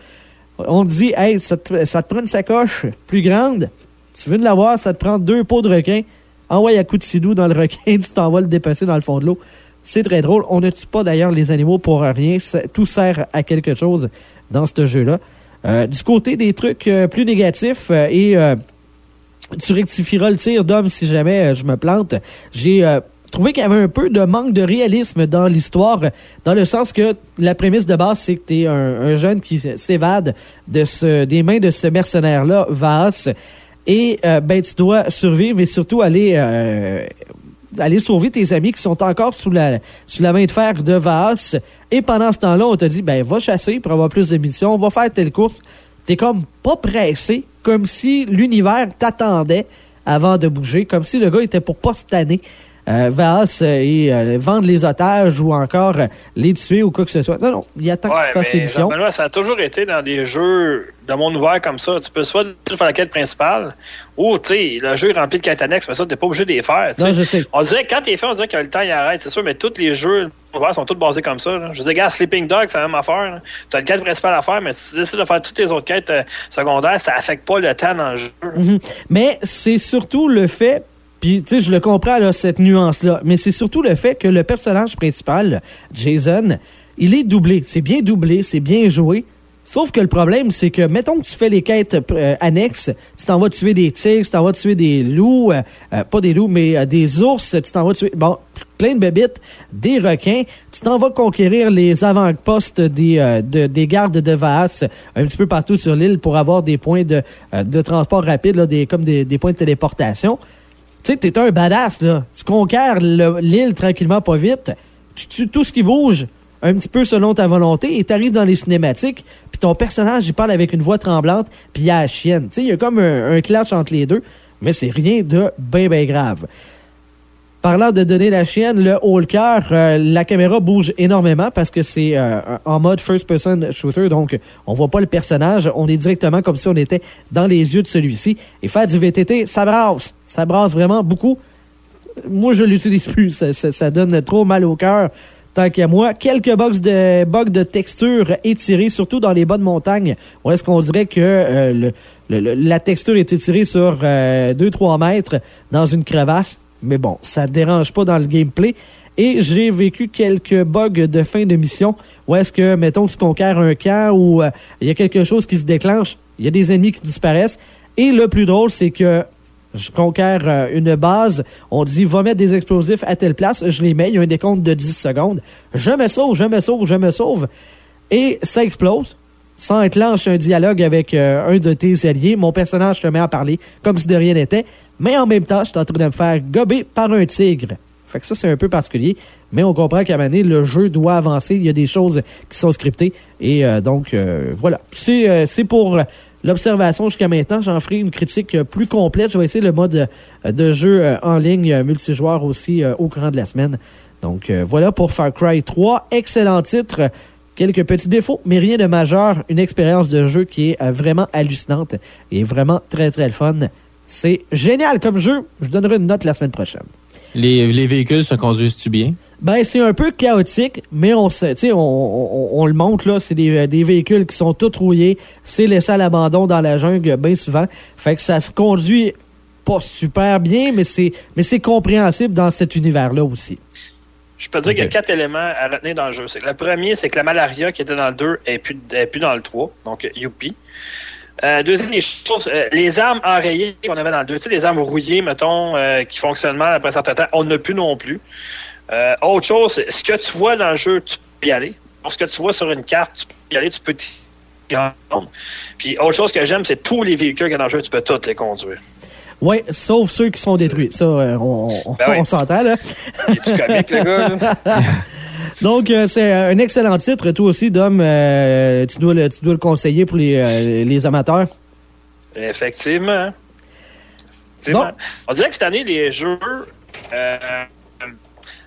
On te dit, hey, ça te, prend une sacoche plus grande. Tu veux de l'avoir, ça te prend deux pots de requin. Envoie à coup de sidou dans le requin, tu t'en vas le dépasser dans le fond de l'eau. C'est très drôle. On ne tue pas d'ailleurs les animaux pour rien. Tout sert à quelque chose dans ce jeu-là. Euh, du côté des trucs plus négatifs et tu rectifieras le tir d'homme si jamais euh, je me plante. J'ai euh, trouvé qu'il y avait un peu de manque de réalisme dans l'histoire, dans le sens que la prémisse de base, c'est que tu un, un jeune qui s'évade des mains de ce mercenaire-là, Vaas, et euh, ben, tu dois survivre et surtout aller... aller sauver tes amis qui sont encore sous la, sous la main de fer de Vaas. Et pendant ce temps-là, on te dit, ben, va chasser pour avoir plus de missions, va faire telle course. T'es comme pas pressé, comme si l'univers t'attendait avant de bouger, comme si le gars était pour pas cette année. Euh, Vaas euh, et euh, vendre les otages ou encore les tuer ou quoi que ce soit. Non, non, il attend que tu fasses tes missions. Ça a toujours été dans des jeux de monde ouvert comme ça. Tu peux soit faire la quête principale ou, tu sais, le jeu est rempli de quêtes annexes, mais ça, t'es pas obligé de les faire. Non, je sais. On dirait que quand t'es fait, on dirait que le temps il arrête, c'est sûr, mais tous les jeux ouverts sont tous basés comme ça. là. Je veux dire, regarde, Sleeping Dog, c'est la même affaire. Tu as une quête principale à faire, mais si tu décides de faire toutes les autres quêtes euh, secondaires, ça affecte pas le temps dans le jeu. Mhm. Mais c'est surtout le fait, puis tu sais, je le comprends, là, cette nuance-là, mais c'est surtout le fait que le personnage principal, Jason, il est doublé. C'est bien doublé, c'est bien joué. Sauf que le problème, c'est que, mettons que tu fais les quêtes euh, annexes, tu t'en vas tuer des tigres, tu t'en vas tuer des loups, euh, euh, pas des loups, mais euh, des ours, tu t'en vas tuer, bon, plein de bébites, des requins, tu t'en vas conquérir les avant-postes des, de- des gardes de Vaas un petit peu partout sur l'île pour avoir des points de, de transport rapide, là, des, comme des, des points de téléportation. Tu sais, t'es un badass, là. Tu conquiers le- l'île tranquillement, pas vite. Tu tues tout ce qui bouge, un petit peu selon ta volonté, et t'arrives dans les cinématiques, puis ton personnage, il parle avec une voix tremblante, puis il y a la chienne. Tu sais, il y a comme un, un clash entre les deux, mais c'est rien de bien, bien grave. Parlant de donner la chienne, le haut le cœur, euh, la caméra bouge énormément parce que c'est euh, en mode first-person shooter, donc on voit pas le personnage, on est directement comme si on était dans les yeux de celui-ci. Et faire du VTT, ça brasse, ça brasse vraiment beaucoup. Moi, je l'utilise plus, ça, donne trop mal au cœur. Tant qu'à moi, quelques bugs de, de texture étirés, surtout dans les bas de montagne, où est-ce qu'on dirait que euh, la texture est étirée sur 2-3 mètres dans une crevasse. Mais bon, ça ne dérange pas dans le gameplay. Et j'ai vécu quelques bugs de fin de mission où est-ce que, mettons, tu conquiers un camp ou euh, il y a quelque chose qui se déclenche, il y a des ennemis qui disparaissent. Et le plus drôle, c'est que je conquiers euh, une base, on dit va mettre des explosifs à telle place, je les mets, il y a un décompte de 10 secondes. Je me sauve, je me sauve, je me sauve. Et ça explose. Ça enclenche un dialogue avec euh, un de tes alliés. Mon personnage se met à parler comme si de rien n'était. Mais en même temps, je suis en train de me faire gober par un tigre. Fait que ça, c'est un peu particulier. Mais on comprend qu'à un moment le jeu doit avancer. Il y a des choses qui sont scriptées. Et euh, donc, euh, voilà. C'est euh, c'est pour l'observation jusqu'à maintenant. J'en ferai une critique plus complète. Je vais essayer le mode de jeu en ligne multijoueur aussi au courant de la semaine. Donc voilà pour Far Cry 3. Excellent titre. Quelques petits défauts, mais rien de majeur. Une expérience de jeu qui est vraiment hallucinante et vraiment très très fun. C'est génial comme jeu. Je donnerai une note la semaine prochaine. Les, les véhicules se conduisent-tu bien? Ben, c'est un peu chaotique, mais on, se- tu sais, on, on- on le montre, là. C'est des, euh, des véhicules qui sont tous rouillés. C'est laissé à l'abandon dans la jungle bien souvent. Fait que ça se conduit pas super bien, mais c'est, mais c'est compréhensible dans cet univers-là aussi. Je peux dire qu'il y a quatre éléments à retenir dans le jeu. C'est le premier, c'est que la malaria qui était dans le 2 est plus, est plus dans le 3. Donc, youpi. Euh, deuxième les choses, euh, les armes enrayées qu'on avait dans le 2, tu sais, les armes rouillées, mettons, euh, qui fonctionnent mal après un certain temps, on n'a plus non plus. Autre chose, ce que tu vois dans le jeu, tu peux y aller. Ce que tu vois sur une carte, tu peux y aller, tu peux t'y rendre. Puis autre chose que j'aime, c'est tous les véhicules qu'il y a dans le jeu, tu peux tous les conduire. Ouais, sauf ceux qui sont détruits. Ça, on, on- Ben oui. on s'entend, là. Es-tu comique, le gars? là? Donc, euh, c'est un excellent titre. Toi aussi, Dom, euh, tu, dois le, tu dois le conseiller pour les, euh, les amateurs. Effectivement. Effectivement. Bon. On dirait que cette année, les jeux. euh,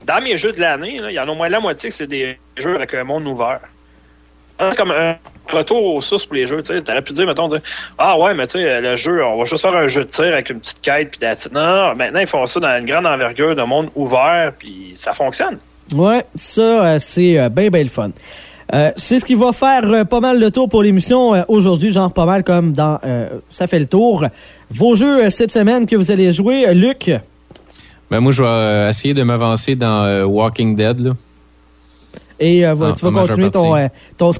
dans mes jeux de l'année, il y en a au moins la moitié que c'est des jeux avec un monde ouvert. C'est comme un retour aux sources pour les jeux. Tu aurais pu dire, mettons, dire, ah ouais, mais tu sais, le jeu, on va juste faire un jeu de tir avec une petite quête. Puis non, non, non, maintenant, ils font ça dans une grande envergure de monde ouvert, puis ça fonctionne. Ouais, ça, euh, c'est euh, bien, bien le fun. Euh, c'est ce qui va faire euh, pas mal le tour pour l'émission euh, aujourd'hui, genre pas mal comme dans Ça fait le tour. Vos jeux cette semaine que vous allez jouer, Luc, Ben moi, je vais essayer de m'avancer dans Walking Dead. Là. et Ah, tu vas continuer ton, ton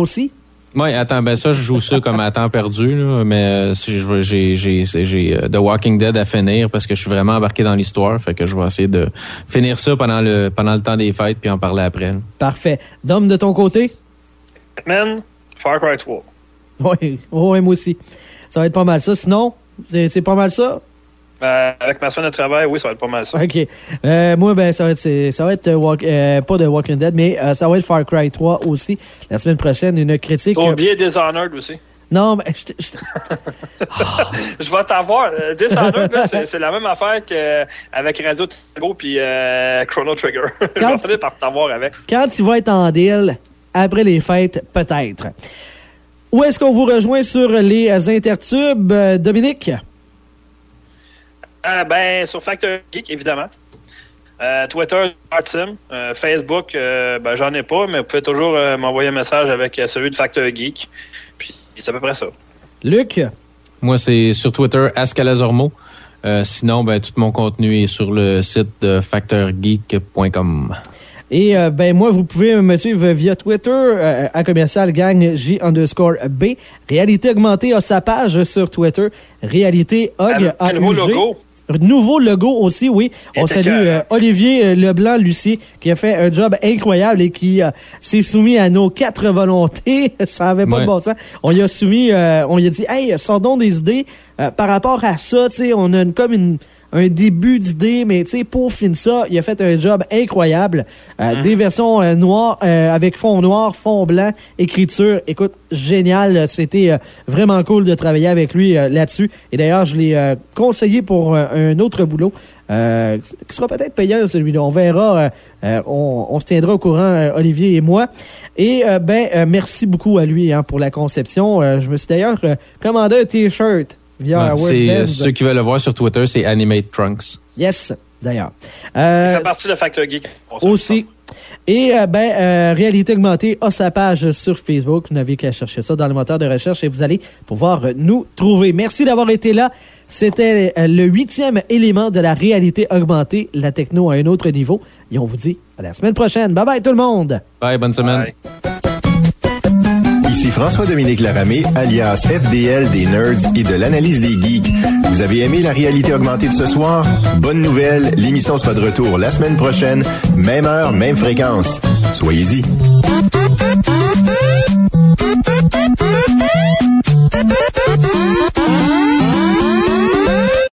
aussi? Ouais, attends, ben ça, je joue ça comme à temps perdu, là, mais euh, j'ai j'ai j'ai euh, The Walking Dead à finir parce que je suis vraiment embarqué dans l'histoire, fait que je vais essayer de finir ça pendant le pendant le temps des fêtes puis en parler après. là. Parfait. Dom, de ton côté? Batman, Far Cry 3. Oui, oui, moi aussi. Ça va être pas mal ça. Sinon, c'est c'est pas mal ça? Euh, avec ma semaine de travail, oui, ça va être pas mal ça. OK. Euh, moi, ben, ça va être, ça va être euh, Walk- euh, pas de Walking Dead, mais ça va être Far Cry 3 aussi. La semaine prochaine, une critique. Oublié Dishonored aussi. Non, mais je- je- Je vais t'avoir. Dishonored, là, c'est, la même affaire qu'avec Radio Tango puis Chrono Trigger. je vais finir par t'avoir avec. quand il va être en deal, après les fêtes, peut-être. Où est-ce qu'on vous rejoint sur les intertubes, Dominique? Euh, ben, sur Factor Geek, évidemment. Euh, Twitter, Artim. Euh, Facebook, euh, ben, j'en ai pas, mais vous pouvez toujours euh, m'envoyer un message avec euh, celui de Factor Geek. Puis c'est à peu près ça. Luc? Moi, c'est sur Twitter Ascalazormo. Euh, sinon, ben tout mon contenu est sur le site de factorgeek.com. Et euh, ben moi, vous pouvez me suivre via Twitter euh, à commercial gang J underscore B. Réalité augmentée a sa page sur Twitter. Réalité Hog Avec a un nouveau logo. Nouveau logo aussi, oui. On salue euh, Olivier euh, Leblanc-Lucier qui a fait un job incroyable et qui euh, s'est soumis à nos quatre volontés. Ça avait pas Ouais. de bon sens. On lui a soumis, euh, on lui a dit, hey, sors donc des idées euh, par rapport à ça. Tu sais, on a une, comme une, un début d'idée, mais tu sais, pour finir ça, il a fait un job incroyable. Euh, Mhm. Des versions euh, noires euh, avec fond noir, fond blanc, écriture. Écoute, génial. C'était vraiment cool de travailler avec lui là-dessus. Et d'ailleurs, je l'ai conseillé pour un autre boulot. euh, qui sera peut-être payant celui-là. On verra. euh, on, on se tiendra au courant, euh, Olivier et moi. Et ben, merci beaucoup à lui hein, pour la conception. Je me suis d'ailleurs commandé un T-shirt via Ouais, c'est euh, ceux qui veulent le voir sur Twitter, c'est Animate Trunks. Yes, d'ailleurs. Ça Euh, fait partie de Factor Geek. Aussi. Et euh, ben, euh, Réalité Augmentée a sa page sur Facebook. Vous n'avez qu'à chercher ça dans le moteur de recherche et vous allez pouvoir nous trouver. Merci d'avoir été là. C'était euh, le huitième élément de la réalité augmentée, la techno à un autre niveau. Et on vous dit à la semaine prochaine. Bye bye tout le monde. Bye, bonne semaine. Bye. Ici François-Dominique Laramé, alias FDL des Nerds et de l'analyse des geeks. Vous avez aimé la réalité augmentée de ce soir? Bonne nouvelle, l'émission sera de retour la semaine prochaine, même heure, même fréquence. Soyez-y.